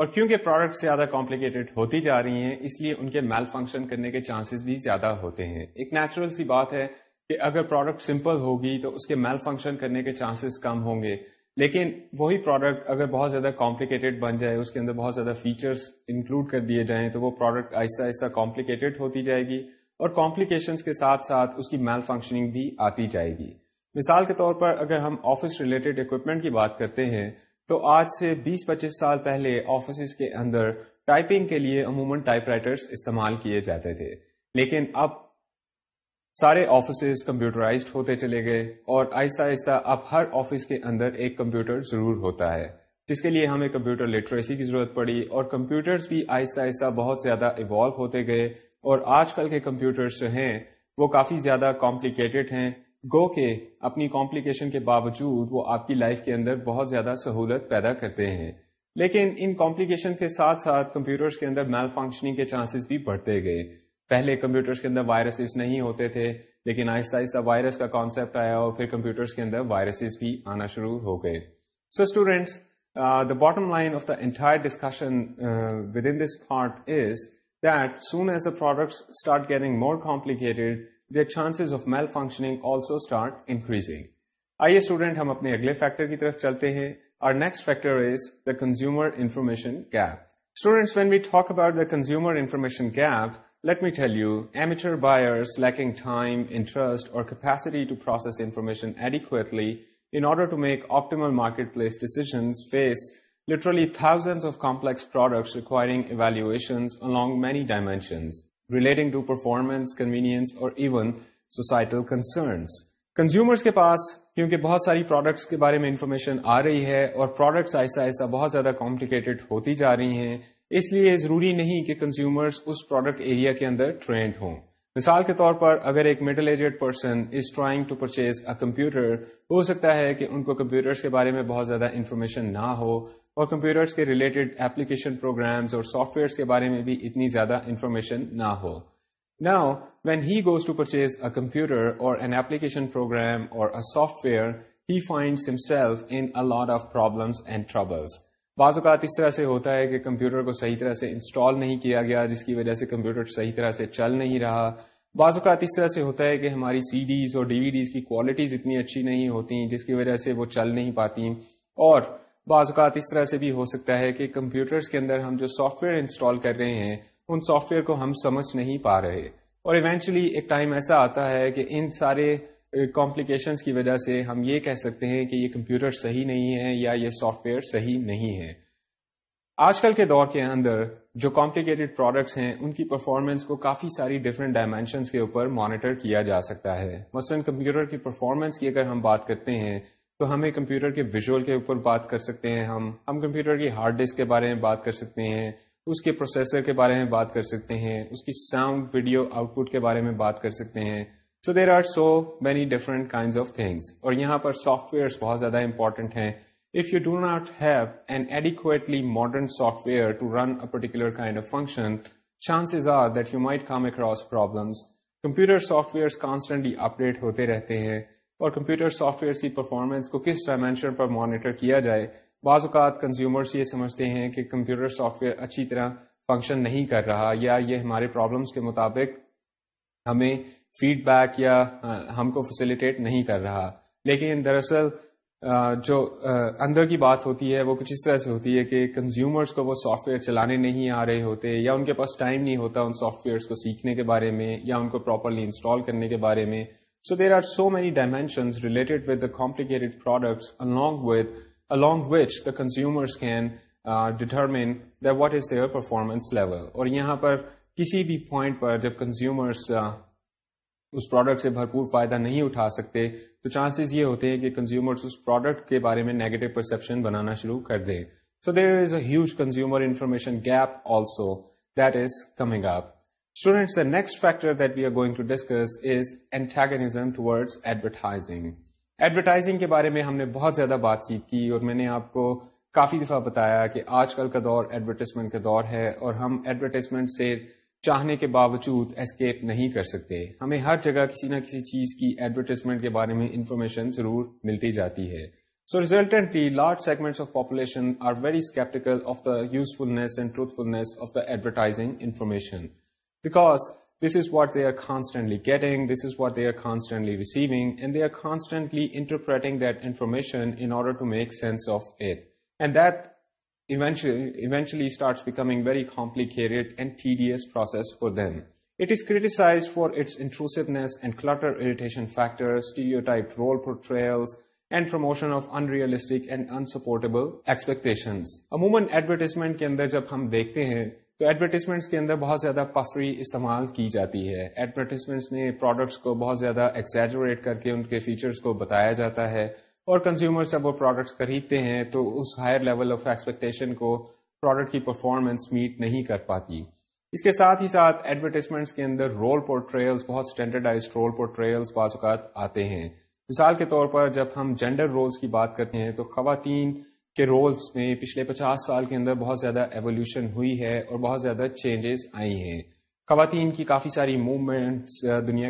اور کیونکہ product زیادہ complicated ہوتی جا رہی ہیں اس لیے ان کے میل function کرنے کے چانسز بھی زیادہ ہوتے ہیں ایک نیچرل سی بات ہے کہ اگر پروڈکٹ سمپل ہوگی تو اس کے میل فنکشن کرنے کے چانسز کم ہوں گے لیکن وہی پروڈکٹ اگر بہت زیادہ کمپلیکیٹڈ بن جائے اس کے اندر بہت زیادہ فیچرز انکلوڈ کر دیے جائیں تو وہ پروڈکٹ آہستہ آہستہ کمپلیکیٹڈ ہوتی جائے گی اور کمپلیکیشنز کے ساتھ ساتھ اس کی میل فنکشننگ بھی آتی جائے گی مثال کے طور پر اگر ہم آفس ریلیٹڈ اکوپمنٹ کی بات کرتے ہیں تو آج سے بیس پچیس سال پہلے آفیسز کے اندر ٹائپنگ کے لیے عموماً ٹائپ رائٹرس استعمال کیے جاتے تھے لیکن اب سارے آفیسز کمپیوٹرائز ہوتے چلے گئے اور آہستہ آہستہ اب ہر آفس کے اندر ایک کمپیوٹر ضرور ہوتا ہے جس کے لیے ہمیں کمپیوٹر لٹریسی کی ضرورت پڑی اور کمپیوٹرز بھی آہستہ آہستہ بہت زیادہ ایوالو ہوتے گئے اور آج کل کے کمپیوٹرز جو ہیں وہ کافی زیادہ کمپلیکیٹڈ ہیں گو کے اپنی کمپلیکیشن کے باوجود وہ آپ کی لائف کے اندر بہت زیادہ سہولت پیدا کرتے ہیں لیکن ان کمپلیکیشن کے ساتھ ساتھ کمپیوٹرز کے اندر میل فنکشننگ کے چانسز بھی بڑھتے گئے پہلے کمپیوٹرز کے اندر وائرسز نہیں ہوتے تھے لیکن آہستہ آہستہ وائرس کا کانسیپٹ آیا اور پھر کمپیوٹرز کے اندر وائرسز بھی آنا شروع ہو گئے so students the bottom line of the entire discussion with in this is that soon as start getting more complicated the chance of malfunctioning also start increasing آئیے اسٹوڈنٹ ہم اپنے اگلے فیکٹر کی طرف چلتے ہیں our next factor consumer information gap students when we talk about the consumer information gap let me tell you immature buyer lacking time interest or capacity to process information ایڈک ہوئی order to make optimal marketplace decisions face literally thousand of complex products requiring evaluation along many dimensions relating to performance convenience or even societal concerns consumers کے پاس کیونکہ بہت ساری products کے بارے میں information آ رہی ہے اور پروڈکٹس آہستہ آہستہ بہت زیادہ کمپلیکیٹڈ ہوتی جا رہی ہیں اس لیے ضروری نہیں کہ کنزیومرس اس پروڈکٹ ایریا کے اندر ٹرینڈ ہوں مثال کے طور پر اگر ایک middle aged person is trying to purchase a computer ہو سکتا ہے کہ ان کو کمپیوٹرس کے بارے میں بہت زیادہ انفارمیشن نہ ہو اور کمپیوٹرس کے ریلیٹڈ ایپلیکیشن پروگرامس اور سافٹ ویئر کے بارے میں بھی اتنی زیادہ انفارمیشن نہ ہو نا when he goes to purchase a computer or an application program or software he finds himself in lot of problems and troubles بعض اوقات اس طرح سے ہوتا ہے کہ کمپیوٹر کو صحیح طرح سے انسٹال نہیں کیا گیا جس کی وجہ سے کمپیوٹر صحیح طرح سے چل نہیں رہا بعض اوقات اس طرح سے ہوتا ہے کہ ہماری سی ڈیز اور ڈی وی ڈیز کی کوالٹیز اتنی اچھی نہیں ہوتی جس کی وجہ سے وہ چل نہیں پاتی اور بعض اوقات اس طرح سے بھی ہو سکتا ہے کہ کمپیوٹرز کے اندر ہم جو سافٹ ویئر انسٹال کر رہے ہیں ان سافٹ ویئر کو ہم سمجھ نہیں پا رہے اور ایونچولی ایک ٹائم ایسا آتا ہے کہ ان سارے کمپلیکیشنس کی وجہ سے ہم یہ کہہ سکتے ہیں کہ یہ کمپیوٹر صحیح نہیں ہے یا یہ سافٹ ویئر صحیح نہیں ہے آج کل کے دور کے اندر جو کمپلیکیٹڈ پروڈکٹس ہیں ان کی پرفارمنس کو کافی ساری ڈفرینٹ ڈائمینشنس کے اوپر مانیٹر کیا جا سکتا ہے مثلاً کمپیوٹر کی پرفارمنس کی اگر ہم بات کرتے ہیں تو ہمیں کمپیوٹر کے ویژول کے اوپر بات کر سکتے ہیں ہم ہم کمپیوٹر کی ہارڈ ڈسک کے بارے میں بات کر سکتے ہیں اس کے پروسیسر کے بارے میں بات کر سکتے ہیں اس کی ساؤنڈ ویڈیو آؤٹ پٹ کے بارے میں بات کر سکتے ہیں so there are so many different kind of things اور یہاں پر سافٹ ویئر بہت زیادہ امپورٹنٹ ہیں if you do not have an adequately modern software to run particular kind of function chances are that you might come across problems computer software constantly update ہوتے رہتے ہیں اور کمپیوٹر سافٹ ویئر کی performance کو کس dimension پر monitor کیا جائے بعض اوقات کنزیومرس یہ سمجھتے ہیں کہ کمپیوٹر سافٹ ویئر اچھی طرح فنکشن نہیں کر رہا یا یہ ہمارے پرابلمس کے مطابق ہمیں فیڈ بیک یا ہم کو فیسیلیٹیٹ نہیں کر رہا لیکن دراصل جو اندر کی بات ہوتی ہے وہ کچھ اس طرح سے ہوتی ہے کہ کنزیومرس کو وہ سافٹ ویئر چلانے نہیں آ رہے ہوتے یا ان کے پاس ٹائم نہیں ہوتا ان سافٹ ویئرس کو سیکھنے کے بارے میں یا ان کو پراپرلی انسٹال کرنے کے بارے میں So so there are many dimensions related with the complicated products along with along which the consumers can uh, determine that what is their performance level. اور یہاں پر کسی بھی پوائنٹ پر جب کنزیومرس uh, اس پروڈکٹ سے بھرپور فائدہ نہیں اٹھا سکتے تو چانسز یہ ہوتے ہیں کہ کنزیومرس اس پروڈکٹ کے بارے میں نیگیٹو پرسپشن بنانا شروع کر دے so there is a huge consumer information gap also that is coming up Students, the next factor that we are going to discuss is antagonism towards advertising. Advertising کے بارے میں ہم نے بہت زیادہ بات چیت کی اور میں نے آپ کو کافی دفعہ بتایا کہ آج کل کا دور ایڈورٹیزمنٹ کا دور ہے اور ہم ایڈورٹیزمنٹ سے چاہنے کے باوجود اسکیپ نہیں کر سکتے ہمیں ہر جگہ کسی نہ کسی چیز کی ایڈورٹیزمنٹ کے بارے میں انفارمیشن ضرور ملتی جاتی ہے so resultantly large segment of population are very sceptical of the usefulness and truthfulness of the advertising information because this is what they are constantly getting this is what they are constantly receiving interpreting process for then it is criticise for its inclusiveness and colour irritating فیکٹروٹائٹ role for trial and promotion of unrealistic insupportable expectations عمومن advertisement کے اندر جب ہم دیکھتے ہیں تو advertisements کے اندر بہت زیادہ پفری استعمال کی جاتی ہے ایڈورٹیزمنٹس میں پروڈکٹس کو بہت زیادہ ایکسیجوریٹ کر کے ان کے فیچرز کو بتایا جاتا ہے اور کنزیومر جب وہ پروڈکٹس خریدتے ہیں تو اس ہائر لیول آف ایکسپیکٹیشن کو پروڈکٹ کی پرفارمنس میٹ نہیں کر پاتی اس کے ساتھ ہی ساتھ ایڈورٹیزمنٹس کے اندر رول پورٹریلز بہت اسٹینڈرڈائز رول پورٹریلز اوقات آتے ہیں مثال کے طور پر جب ہم جینڈر رولز کی بات کرتے ہیں تو خواتین کے رولس میں پچھلے پچاس سال کے اندر بہت زیادہ ایولیوشن ہوئی ہے اور بہت زیادہ چینجز آئی ہیں خواتین کی کافی ساری موومینٹس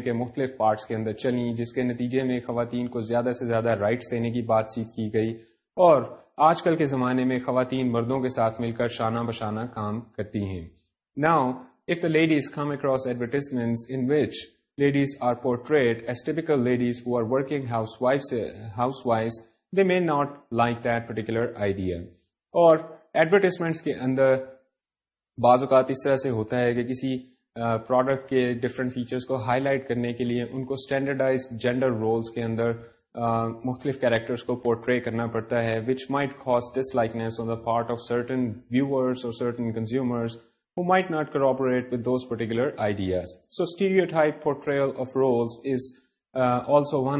کے مختلف پارٹس کے اندر چلیں جس کے نتیجے میں خواتین کو زیادہ سے زیادہ رائٹس دینے کی بات چیت کی گئی اور آج کل کے زمانے میں خواتین مردوں کے ساتھ مل کر شانہ بشانہ کام کرتی ہیں نا if the ladies come across advertisement in which ladies are portrayed ایسٹل ladies housewife housewife they may not like that particular idea اور ایڈورٹیزمنٹس کے اندر بعض اوقات اس طرح سے ہوتا ہے کہ کسی پروڈکٹ کے ڈفرینٹ فیچرس کو ہائی لائٹ کرنے کے لیے ان کو اسٹینڈرڈائز جینڈر رولس کے اندر مختلف کیریکٹرس کو پورٹری کرنا پڑتا ہے which might cause dislikeness on the part of certain or certain consumers who might not with those particular ideas. So stereotype portrayal of roles is جب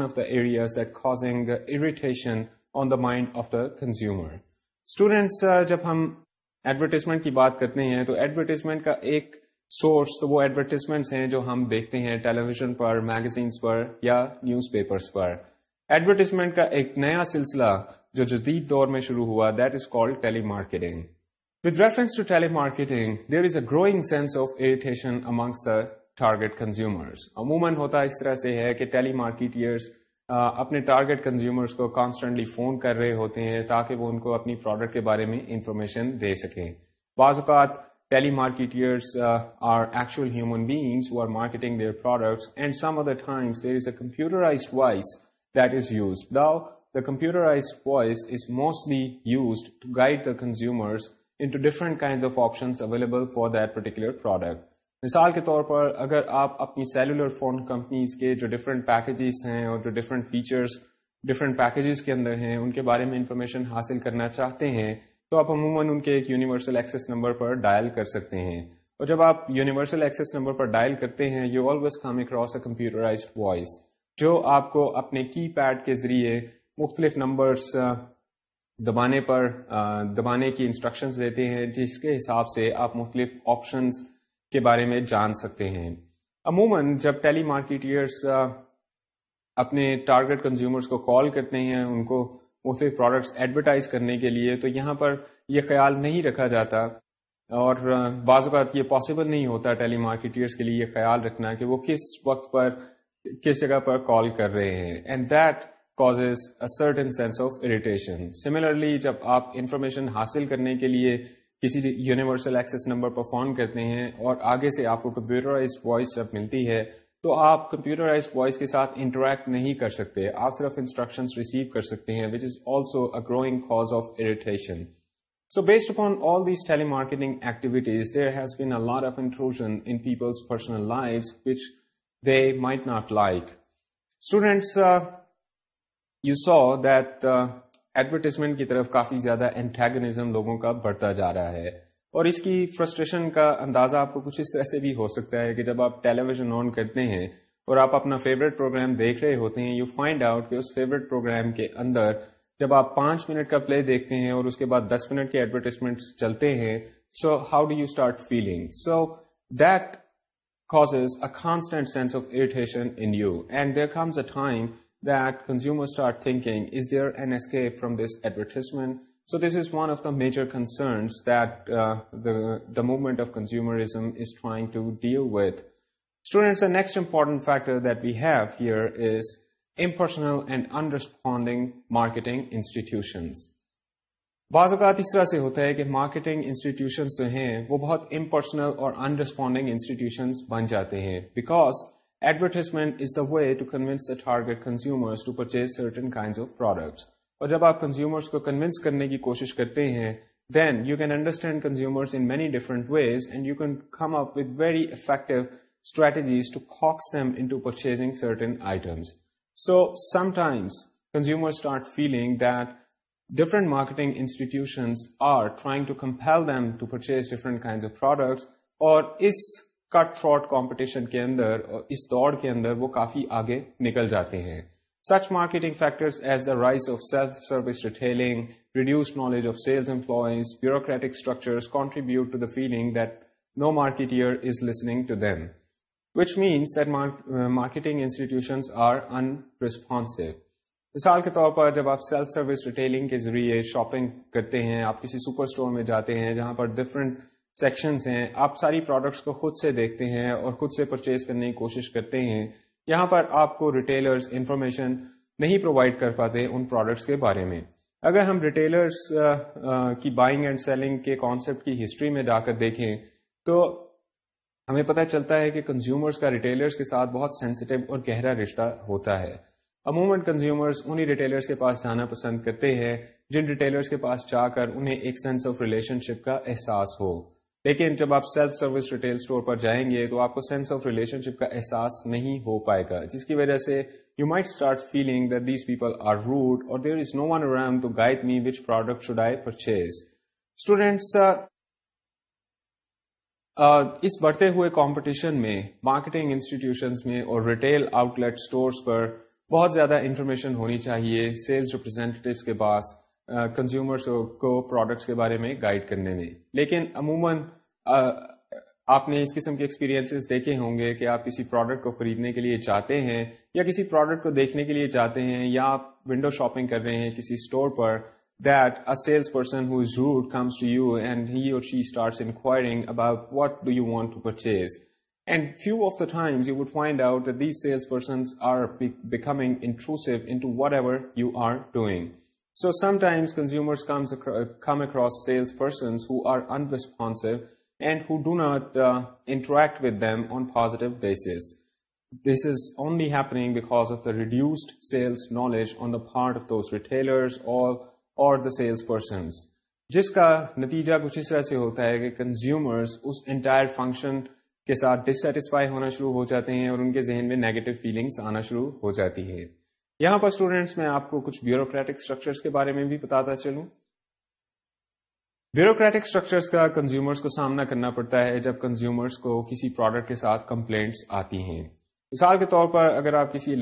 ہم ایڈورٹیزمنٹ کی بات کرتے ہیں تو ایڈورٹیزمنٹ کا ایک سورس تو وہ ایڈورٹیزمنٹس ہیں جو ہم دیکھتے ہیں ٹیلیویژن پر میگزینس پر یا نیوز پیپرس پر ایڈورٹیزمنٹ کا ایک نیا سلسلہ جو جدید دور میں شروع ہوا that is called telemarketing with reference to telemarketing there is a growing sense of irritation amongst the target consumers عموماً ہوتا اس طرح سے ہے کہ ٹیلی مارکیٹرس اپنے ٹارگیٹ کنزیومرز کو کانسٹنٹلی فون کر رہے ہوتے ہیں تاکہ وہ ان کو اپنی پروڈکٹ کے بارے میں انفارمیشن دے سکیں بعض اوقات telemarketers are actual human beings are marketing their products and some other times there is a computerise voice that is use the the computerise voice is mostly used to guide the consumers available for for particular product مثال کے طور پر اگر آپ اپنی cellular phone companies کے جو different packages ہیں اور جو ڈفرینٹ فیچرس ڈفرینٹ پیکیجز کے اندر ہیں ان کے بارے میں انفارمیشن حاصل کرنا چاہتے ہیں تو آپ عموماً ان کے ایک یونیورسل ایکسس نمبر پر ڈائل کر سکتے ہیں اور جب آپ یونیورسل ایکسس نمبر پر ڈائل کرتے ہیں you always come across a computerise voice جو آپ کو اپنے کی پیڈ کے ذریعے مختلف نمبرس دبانے پر دبانے کی انسٹرکشنز دیتے ہیں جس کے حساب سے آپ مختلف آپشنس کے بارے میں جان سکتے ہیں عموماً جب ٹیلی مارکیٹرس اپنے ٹارگٹ کنزیومرس کو کال کرتے ہیں ان کو مختلف پروڈکٹس ایڈورٹائز کرنے کے لیے تو یہاں پر یہ خیال نہیں رکھا جاتا اور بعض اوقات یہ پاسبل نہیں ہوتا ٹیلی مارکیٹرس کے لیے یہ خیال رکھنا کہ وہ کس وقت پر کس جگہ پر کال کر رہے ہیں and that certain sense of irritation similarly جب آپ انفارمیشن حاصل کرنے کے لیے کسی یونیورسل ایکسس نمبر پر فارم کرتے ہیں اور آگے سے آپ کو کمپیوٹرائز وائس جب ملتی ہے تو آپ کمپیوٹرائز وائس کے ساتھ انٹریکٹ نہیں کر سکتے آپ صرف انسٹرکشن ریسیو کر سکتے ہیں which is also a growing cause of irritation so based upon all these telemarketing activities there has been of لاروشن in peoples personal life which they might not like students you saw that advertisement کی طرف کافی زیادہ انٹیگنیزم لوگوں کا بڑھتا جا رہا ہے اور اس کی فرسٹریشن کا اندازہ آپ کو کچھ اس طرح سے بھی ہو سکتا ہے کہ جب آپ ٹیلی ویژن آن کرتے ہیں اور آپ اپنا فیوریٹ پروگرام دیکھ رہے ہوتے ہیں یو فائنڈ آؤٹ کہ اس فیوریٹ پروگرام کے اندر جب آپ پانچ منٹ کا پلے دیکھتے ہیں اور اس کے بعد دس منٹ کے ایڈورٹیزمنٹ چلتے ہیں so how do you start feeling so that cause constant sense of irritation in you and there comes a time that consumers start thinking, is there an escape from this advertisement? So this is one of the major concerns that uh, the, the movement of consumerism is trying to deal with. Students, the next important factor that we have here is impersonal and unresponding marketing institutions. بعض اوقات اس طرح سے ہوتا ہے کہ marketing institutions جو ہیں وہ بہت امپرسنل اور انرسپونڈنگ انسٹیٹیوشنس بن جاتے ہیں because advertisement is the way to convince target consumer purchase certain کا جب آپ کنزیومرس کو کنوینس کرنے کی کوشش کرتے ہیں then you can understand consumers many different ways and you can come up with very effective strategies to hooks them into purchasing certain items so sometimes consumers feeling that different marketing institutions are trying to compel them to purchase different کا کٹ fraud competition کے اندر اس دوڑ کے اندر وہ کافی آگے نکل جاتے ہیں such marketing factors as the rise of self service retailing reduce knowledge of sales employees bureaucratic structures contribute to the feeling that no marketer is listening to them which means that marketing institutions are unresponsive مثال کے طور پر جب آپ self service retailing کے ذریعے shopping کرتے ہیں آپ کسی سپر اسٹور میں جاتے ہیں جہاں پر ڈفرنٹ سیکشنز ہیں آپ ساری پروڈکٹس کو خود سے دیکھتے ہیں اور خود سے پرچیز کرنے کی کوشش کرتے ہیں یہاں پر آپ کو ریٹیلرز انفارمیشن نہیں پرووائڈ کر پاتے ان پروڈکٹس کے بارے میں اگر ہم ریٹیلرز کی بائنگ اینڈ سیلنگ کے کانسیپٹ کی ہسٹری میں جا کر دیکھیں تو ہمیں پتہ چلتا ہے کہ کنزیومرز کا ریٹیلرز کے ساتھ بہت سینسیٹیو اور گہرا رشتہ ہوتا ہے عموماً کنزیومرز انہی ریٹیلرز کے پاس جانا پسند کرتے ہیں جن ریٹیلرز کے پاس جا کر انہیں ایک سینس آف ریلیشن شپ کا احساس ہو لیکن جب آپ سیلف سروس ریٹیل اسٹور پر جائیں گے تو آپ کو سینس آف ریلیشن شپ کا احساس نہیں ہو پائے گا جس کی وجہ سے you might start feeling these people are rude or there is no one to guide me which product should I purchase students اس بڑھتے ہوئے کمپٹیشن میں مارکیٹنگ انسٹیٹیوشنس میں اور ریٹیل آؤٹ لیٹ اسٹورس پر بہت زیادہ انفارمیشن ہونی چاہیے سیلس ریپرزینٹیو کے پاس کنزیومرس کو پروڈکٹس کے بارے میں گائڈ کرنے میں لیکن عموماً آپ نے اس قسم کے ایکسپیرینس دیکھے ہوں گے کہ آپ کسی پروڈکٹ کو خریدنے کے لیے جاتے ہیں یا کسی پروڈکٹ کو دیکھنے کے لیے جاتے ہیں یا آپ ونڈو شاپنگ کر رہے ہیں کسی store per that salesperson rude comes to you and he or she inquiring about what do you want to purchase and few of the times you would find out these sales are becoming into whatever you are doing So sometimes consumers comes across, come across salespersons who are unresponsive and who do not uh, interact with them on positive basis. This is only happening because of the reduced sales knowledge on the part of those retailers or, or the salespersons. جس کا نتیجہ کچھ اس طرح سے ہوتا ہے کہ کنزیومرز اس انٹائر فنکشن کے ساتھ ڈسٹسفائی ہونا شروع ہو جاتے ہیں اور ان کے ذہن میں نیگیٹو فیلنگز آنا شروع ہو جاتی ہے یہاں پر اسٹوڈینٹس میں آپ کو کچھ بیوروکریٹک اسٹرکچر کے بارے میں بھی بتاتا چلوں بیوروکریٹک اسٹرکچرس کا کنزیومرس کو سامنا کرنا پڑتا ہے جب کنزیومرس کو کسی پروڈکٹ کے ساتھ کمپلینٹس آتی ہیں مثال کے طور پر اگر آپ کسی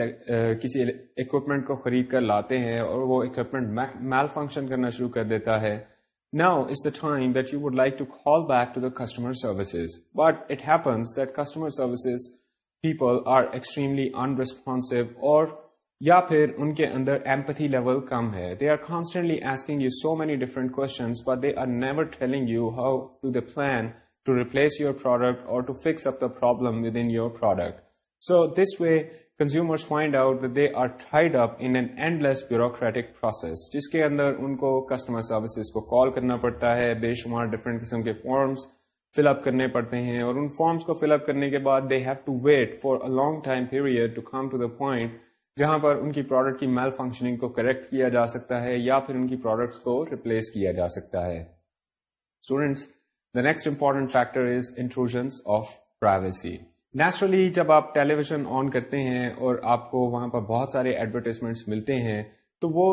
کسی اکوپمنٹ کو خرید کر لاتے ہیں اور وہ اکوپمنٹ میل فنکشن کرنا شروع کر دیتا ہے is the time that you would like to call back to the customer services but it happens that customer services people are extremely unresponsive اور یا پھر ان کے اندر ایمپتھی لیول کم ہے they are constantly constantly you so many different questions but they are never telling you how to to to the the plan replace your your product product or fix up problem with in so this way consumers find out they are tied up in an endless bureaucratic process جس کے اندر ان کو customer services کو call کرنا پڑتا ہے بے شمار ڈفرینٹ قسم کے فارمس فل اپ کرنے پڑتے ہیں اور ان فارمس کو فل اپ کرنے کے بعد they have to wait for long time period to come to the point جہاں پر ان کی پروڈکٹ کی میل فنکشننگ کو کریکٹ کیا جا سکتا ہے یا پھر ان کی پروڈکٹ کو ریپلیس کیا جا سکتا ہے students the next important factor is of privacy naturally جب آپ ٹیلی ویژن آن کرتے ہیں اور آپ کو وہاں پر بہت سارے ایڈورٹیزمنٹ ملتے ہیں تو وہ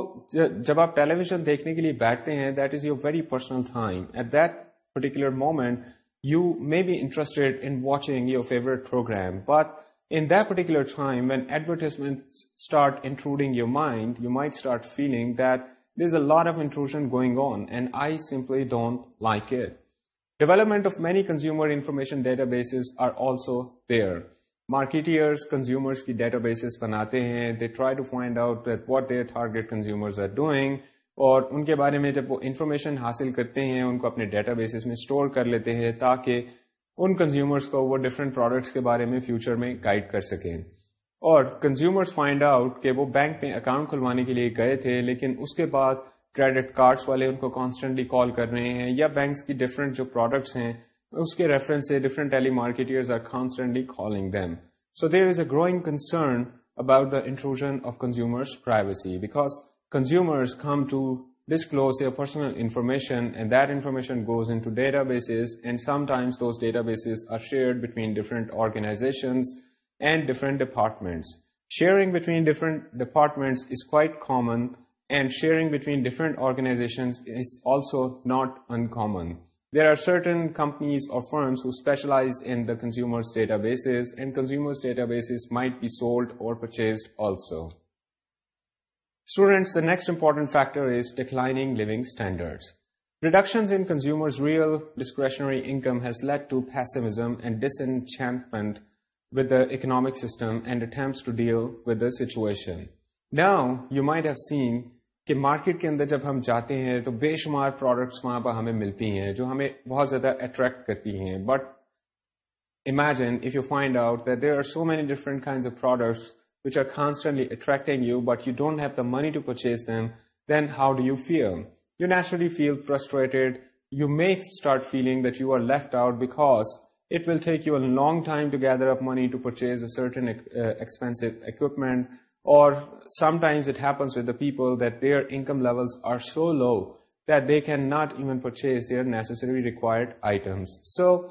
جب آپ ٹیلی ویژن دیکھنے کے لیے بیٹھتے ہیں that is your very personal at that particular moment you may be interested in watching your favourite programme but databases are also there consumers کی ڈیٹا بیسز بناتے ہیں they try to find out what their target consumers are doing اور ان کے بارے میں جب وہ انفارمیشن حاصل کرتے ہیں ان کو اپنے ڈیٹا بیسز میں اسٹور کر لیتے ہیں تاکہ ان کنزیومرس کو وہ ڈفرینٹ پروڈکٹس کے بارے میں فیوچر میں گائڈ کر سکیں اور کنزیومرس فائنڈ آؤٹ کہ وہ بینک میں اکاؤنٹ کھلوانے کے لیے گئے تھے لیکن اس کے بعد کریڈٹ کارڈس والے ان کو کانسٹنٹلی کال کر رہے ہیں یا بینکس کی ڈفرینٹ جو پروڈکٹس ہیں اس کے ریفرنس سے different telemarketers are constantly calling them so there is a growing concern about the enclosure of consumers come to disclose their personal information, and that information goes into databases, and sometimes those databases are shared between different organizations and different departments. Sharing between different departments is quite common, and sharing between different organizations is also not uncommon. There are certain companies or firms who specialize in the consumers' databases, and consumers' databases might be sold or purchased also. Students, the next important factor is declining living standards. Reductions in consumers' real discretionary income has led to pessimism and disenchantment with the economic system and attempts to deal with the situation. Now, you might have seen کہ market کے اندر جب ہم جاتے ہیں تو بے شمار پروڈکٹس وہاں پر ہمیں ملتی ہیں جو ہمیں بہت زیادہ اٹریکٹ کرتی ہیں but imagine if you find out that there are so many different kind of products which are constantly attracting you, but you don't have the money to purchase them, then how do you feel? You naturally feel frustrated. You may start feeling that you are left out because it will take you a long time to gather up money to purchase a certain uh, expensive equipment, or sometimes it happens with the people that their income levels are so low that they cannot even purchase their necessary required items. So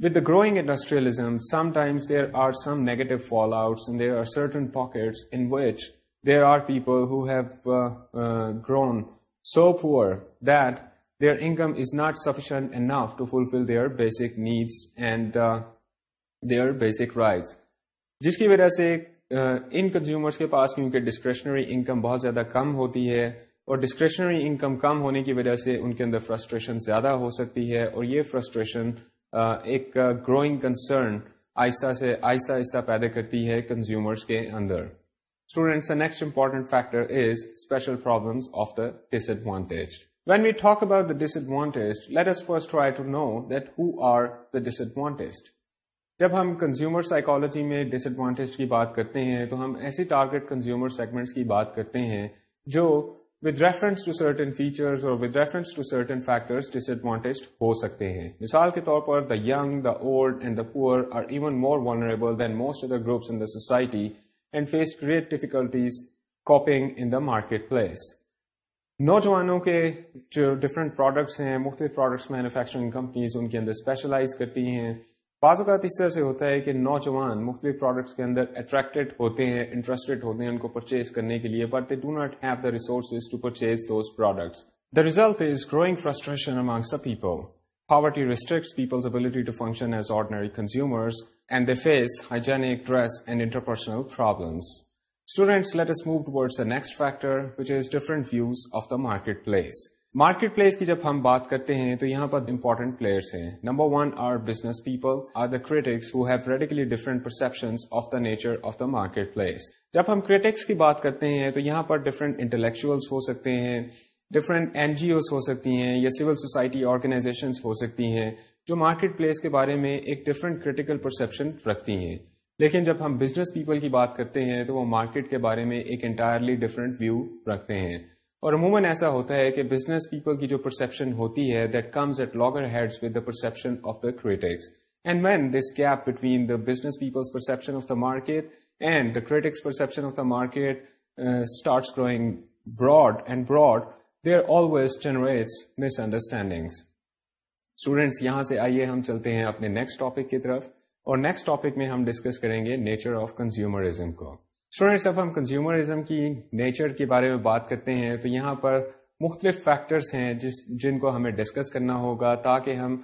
with the growing industrialism, sometimes there are some negative fallouts and there are certain pockets in which there are people who have uh, uh, grown so poor that their income is not sufficient enough to fulfill their basic needs and uh, their basic rights. جس کی وجہ سے ان consumers کے پاس کیونکہ discretionary income بہت زیادہ کم ہوتی ہے اور ڈسکریشنری انکم کم ہونے کی وجہ سے ان کے اندر فرسٹریشن زیادہ ہو سکتی ہے اور یہ فرسٹریشن ایک گروئنگ کنسرن آہستہ سے آہستہ آہستہ پیدا کرتی ہے کنزیومرس کے اندر students next important factor is special problem of the disadvantage when we talk about disadvantage let's first try to know that who are the disadvantage جب ہم کنزیومر سائیکالوجی میں ڈس ایڈوانٹیج کی بات کرتے ہیں تو ہم ایسے ٹارگیٹ کنزیومر سیگمنٹس کی بات کرتے ہیں جو with reference to certain features اور ڈس ایڈوانٹیج ہو سکتے ہیں مثال کے طور پر the young داڈ and the poor are even more vulnerable than most of the groups in the society and face great difficulties coping in the market place نوجوانوں کے جو ڈفرنٹ پروڈکٹس ہیں مختلف پروڈکٹس مینوفیکچرنگ کمپنیز ان کے اندر specialize کرتی ہیں بعض اوقات اس طرح سے ہوتا ہے کہ نوجوان مختلف پروڈکٹس کے اندر اٹریکٹ ہوتے ہیں انٹرسٹ ہوتے ہیں ان کو پرچیز کرنے کے لیے but they do not have the resources to purchase those products the result is growing frustration amongst people poverty restrict people's ability to function as ordinary consumers and they face hygienic dress and interpersonal problems students move towards the next factor which is different views of the market place market place کی جب ہم بات کرتے ہیں تو یہاں پر important players ہیں number one are business people are the critics who have radically different perception of of the the nature market place جب ہم کریٹکس کی بات کرتے ہیں تو یہاں پر ڈفرنٹ انٹلیکچوئلس ہو سکتے ہیں ڈفرینٹ این جی اوز ہو سکتی ہیں یا سیول سوسائٹی آرگنائزیشن ہو سکتی ہیں جو مارکیٹ پلیس کے بارے میں ایک ڈفرینٹ کریٹیکل پرسپشن رکھتی ہیں لیکن جب ہم بزنس پیپل کی بات کرتے ہیں تو وہ مارکیٹ کے بارے میں ایک انٹائرلی ڈفرینٹ ویو رکھتے ہیں اور عموماً ایسا ہوتا ہے کہ بزنس پیپل کی جو پرسپشن ہوتی ہے that comes at loggerhead with the perception of the critics and when this gap between the business people's perception of the market and the critics perception of the market starts growing broad and broad there always generates misunderstandings students یہاں سے آئیے ہم چلتے ہیں اپنے next topic کی طرف اور نیکسٹ ٹاپک میں ہم ڈسکس کریں گے نیچر آف کنزیومرزم کو اسٹوڈینٹس اب ہم کنزیومرزم کی نیچر کے بارے میں بات کرتے ہیں تو یہاں پر مختلف فیکٹرس ہیں جس جن کو ہمیں ڈسکس کرنا ہوگا تاکہ ہم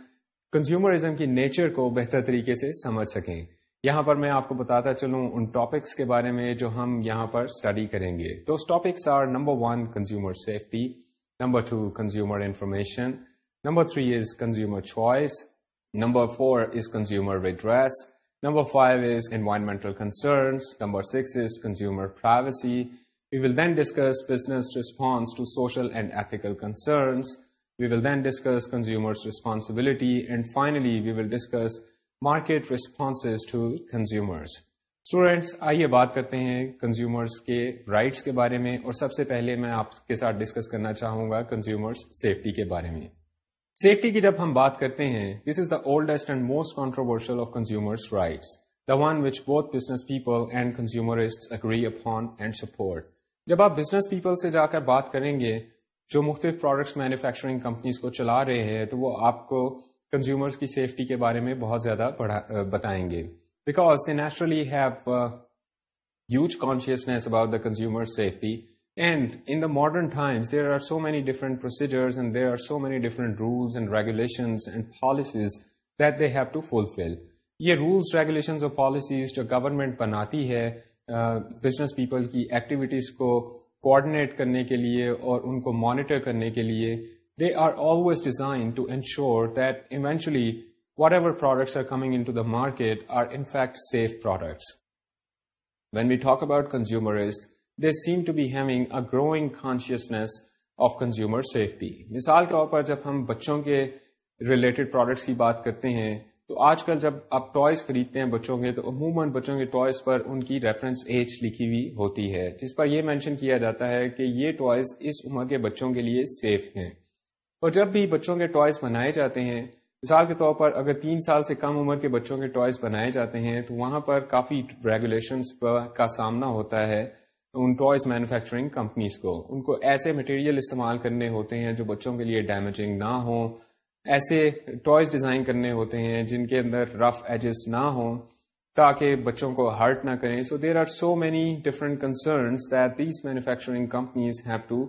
کنزیومرزم کی نیچر کو بہتر طریقے سے سمجھ سکیں یہاں پر میں آپ کو بتاتا چلوں ان ٹاپکس کے بارے میں جو ہم یہاں پر اسٹڈی کریں گے تو topics are number one consumer safety number two consumer information number three is consumer choice number four is consumer redress Number five is environmental concerns. Number six is consumer privacy. We will then discuss business response to social and ethical concerns. We will then discuss consumer's responsibility. And finally, we will discuss market responses to consumers. Students آئیے بات کرتے ہیں consumers کے rights کے بارے میں اور سب سے پہلے میں آپ کے ساتھ ڈسکس کرنا چاہوں گا کنزیومرس سیفٹی کے بارے میں سیفٹی کی جب ہم بات کرتے ہیں this is the oldest and most controversial of consumers rights the one which both business people and agree and support جب آپ بزنس پیپل سے جا کر بات کریں گے جو مختلف پروڈکٹس مینوفیکچرنگ کمپنیز کو چلا رہے ہیں تو وہ آپ کو کنزیومرس کی سیفٹی کے بارے میں بہت زیادہ بتائیں گے because they naturally have huge consciousness about the consumer safety and in the modern times there are so many different procedures that they've to fulfil یہ رولس ریگولیشن پالیسیز جو گورنمنٹ بناتی ہے بزنس پیپل کی activities کو coordinate کرنے کے لیے اور ان کو مانیٹر کرنے کے لیے they are always designed to ensure دونچولی whatever coming market are in fact safe products when we talk about consumers to to having a growing consciousness of consumer safety مثال کے طور پر جب ہم بچوں کے ریلیٹڈ پروڈکٹس کی بات کرتے ہیں تو آج کل جب آپ ٹوائز خریدتے ہیں بچوں کے تو عموماً بچوں کے ٹوائز پر ان کی ریفرنس ایج لکھی ہوئی ہوتی ہے جس پر یہ مینشن کیا جاتا ہے کہ یہ ٹوائز اس عمر کے بچوں کے لیے سیف ہیں اور جب بھی بچوں کے ٹوائز بنائے جاتے ہیں مثال کے طور پر اگر تین سال سے کم عمر کے بچوں کے ٹوائز بنائے جاتے ہیں تو وہاں پر کافی ریگولیشنس کا سامنا ہوتا ہے ان ٹوائز مینوفیکچرنگ کمپنیز کو ان کو ایسے مٹیریل استعمال کرنے ہوتے ہیں جو بچوں کے لیے ڈیمیجنگ نہ ہو ایسے ٹوائز ڈیزائن کرنے ہوتے ہیں جن کے اندر رف ایجز نہ ہوں تاکہ بچوں کو ہرٹ نہ کریں so there are so many different concerns these manufacturing companies have to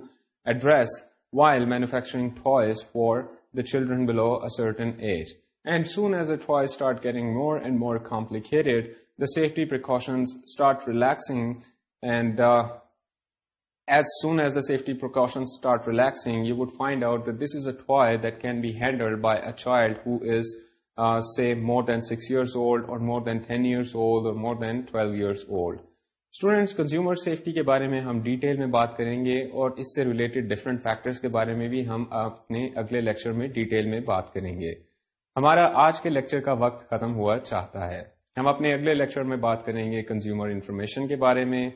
address while manufacturing toys for the children below certain age and soon as a toys start caring more and more complicated the safety start relaxing and as soon as the safety precaution by a child whose save more than six years اور more than ten year then twelve years old students consumer safety کے بارے میں ہم detail میں بات کریں گے اور اس سے ریلیٹڈ ڈفرینٹ فیکٹرس کے بارے میں بھی ہم اپنے اگلے لیکچر میں ڈیٹیل میں بات کریں گے ہمارا آج کے لیکچر کا وقت ختم ہوا چاہتا ہے ہم اپنے اگلے لیکچر میں بات کریں گے کنزیومر انفارمیشن کے بارے میں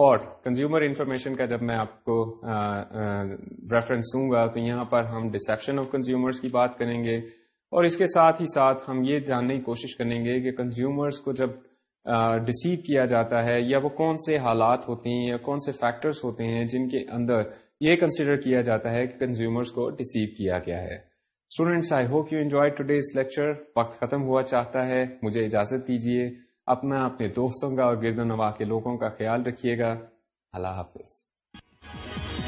اور کنزیومر انفارمیشن کا جب میں آپ کو ریفرنس دوں گا تو یہاں پر ہم ڈسپشن آف کنزیومرس کی بات کریں گے اور اس کے ساتھ ہی ساتھ ہم یہ جاننے کی کوشش کریں گے کہ کنزیومرس کو جب ڈسیو کیا جاتا ہے یا وہ کون سے حالات ہوتے ہیں یا کون سے فیکٹرس ہوتے ہیں جن کے اندر یہ کنسیڈر کیا جاتا ہے کہ کنزیومرس کو ڈسیو کیا گیا ہے students I hope you enjoy today us lecture وقت ختم ہوا چاہتا ہے مجھے اجازت دیجیے اپنا اپنے دوستوں کا اور گرد و نواح کے لوگوں کا خیال رکھیے گا اللہ حافظ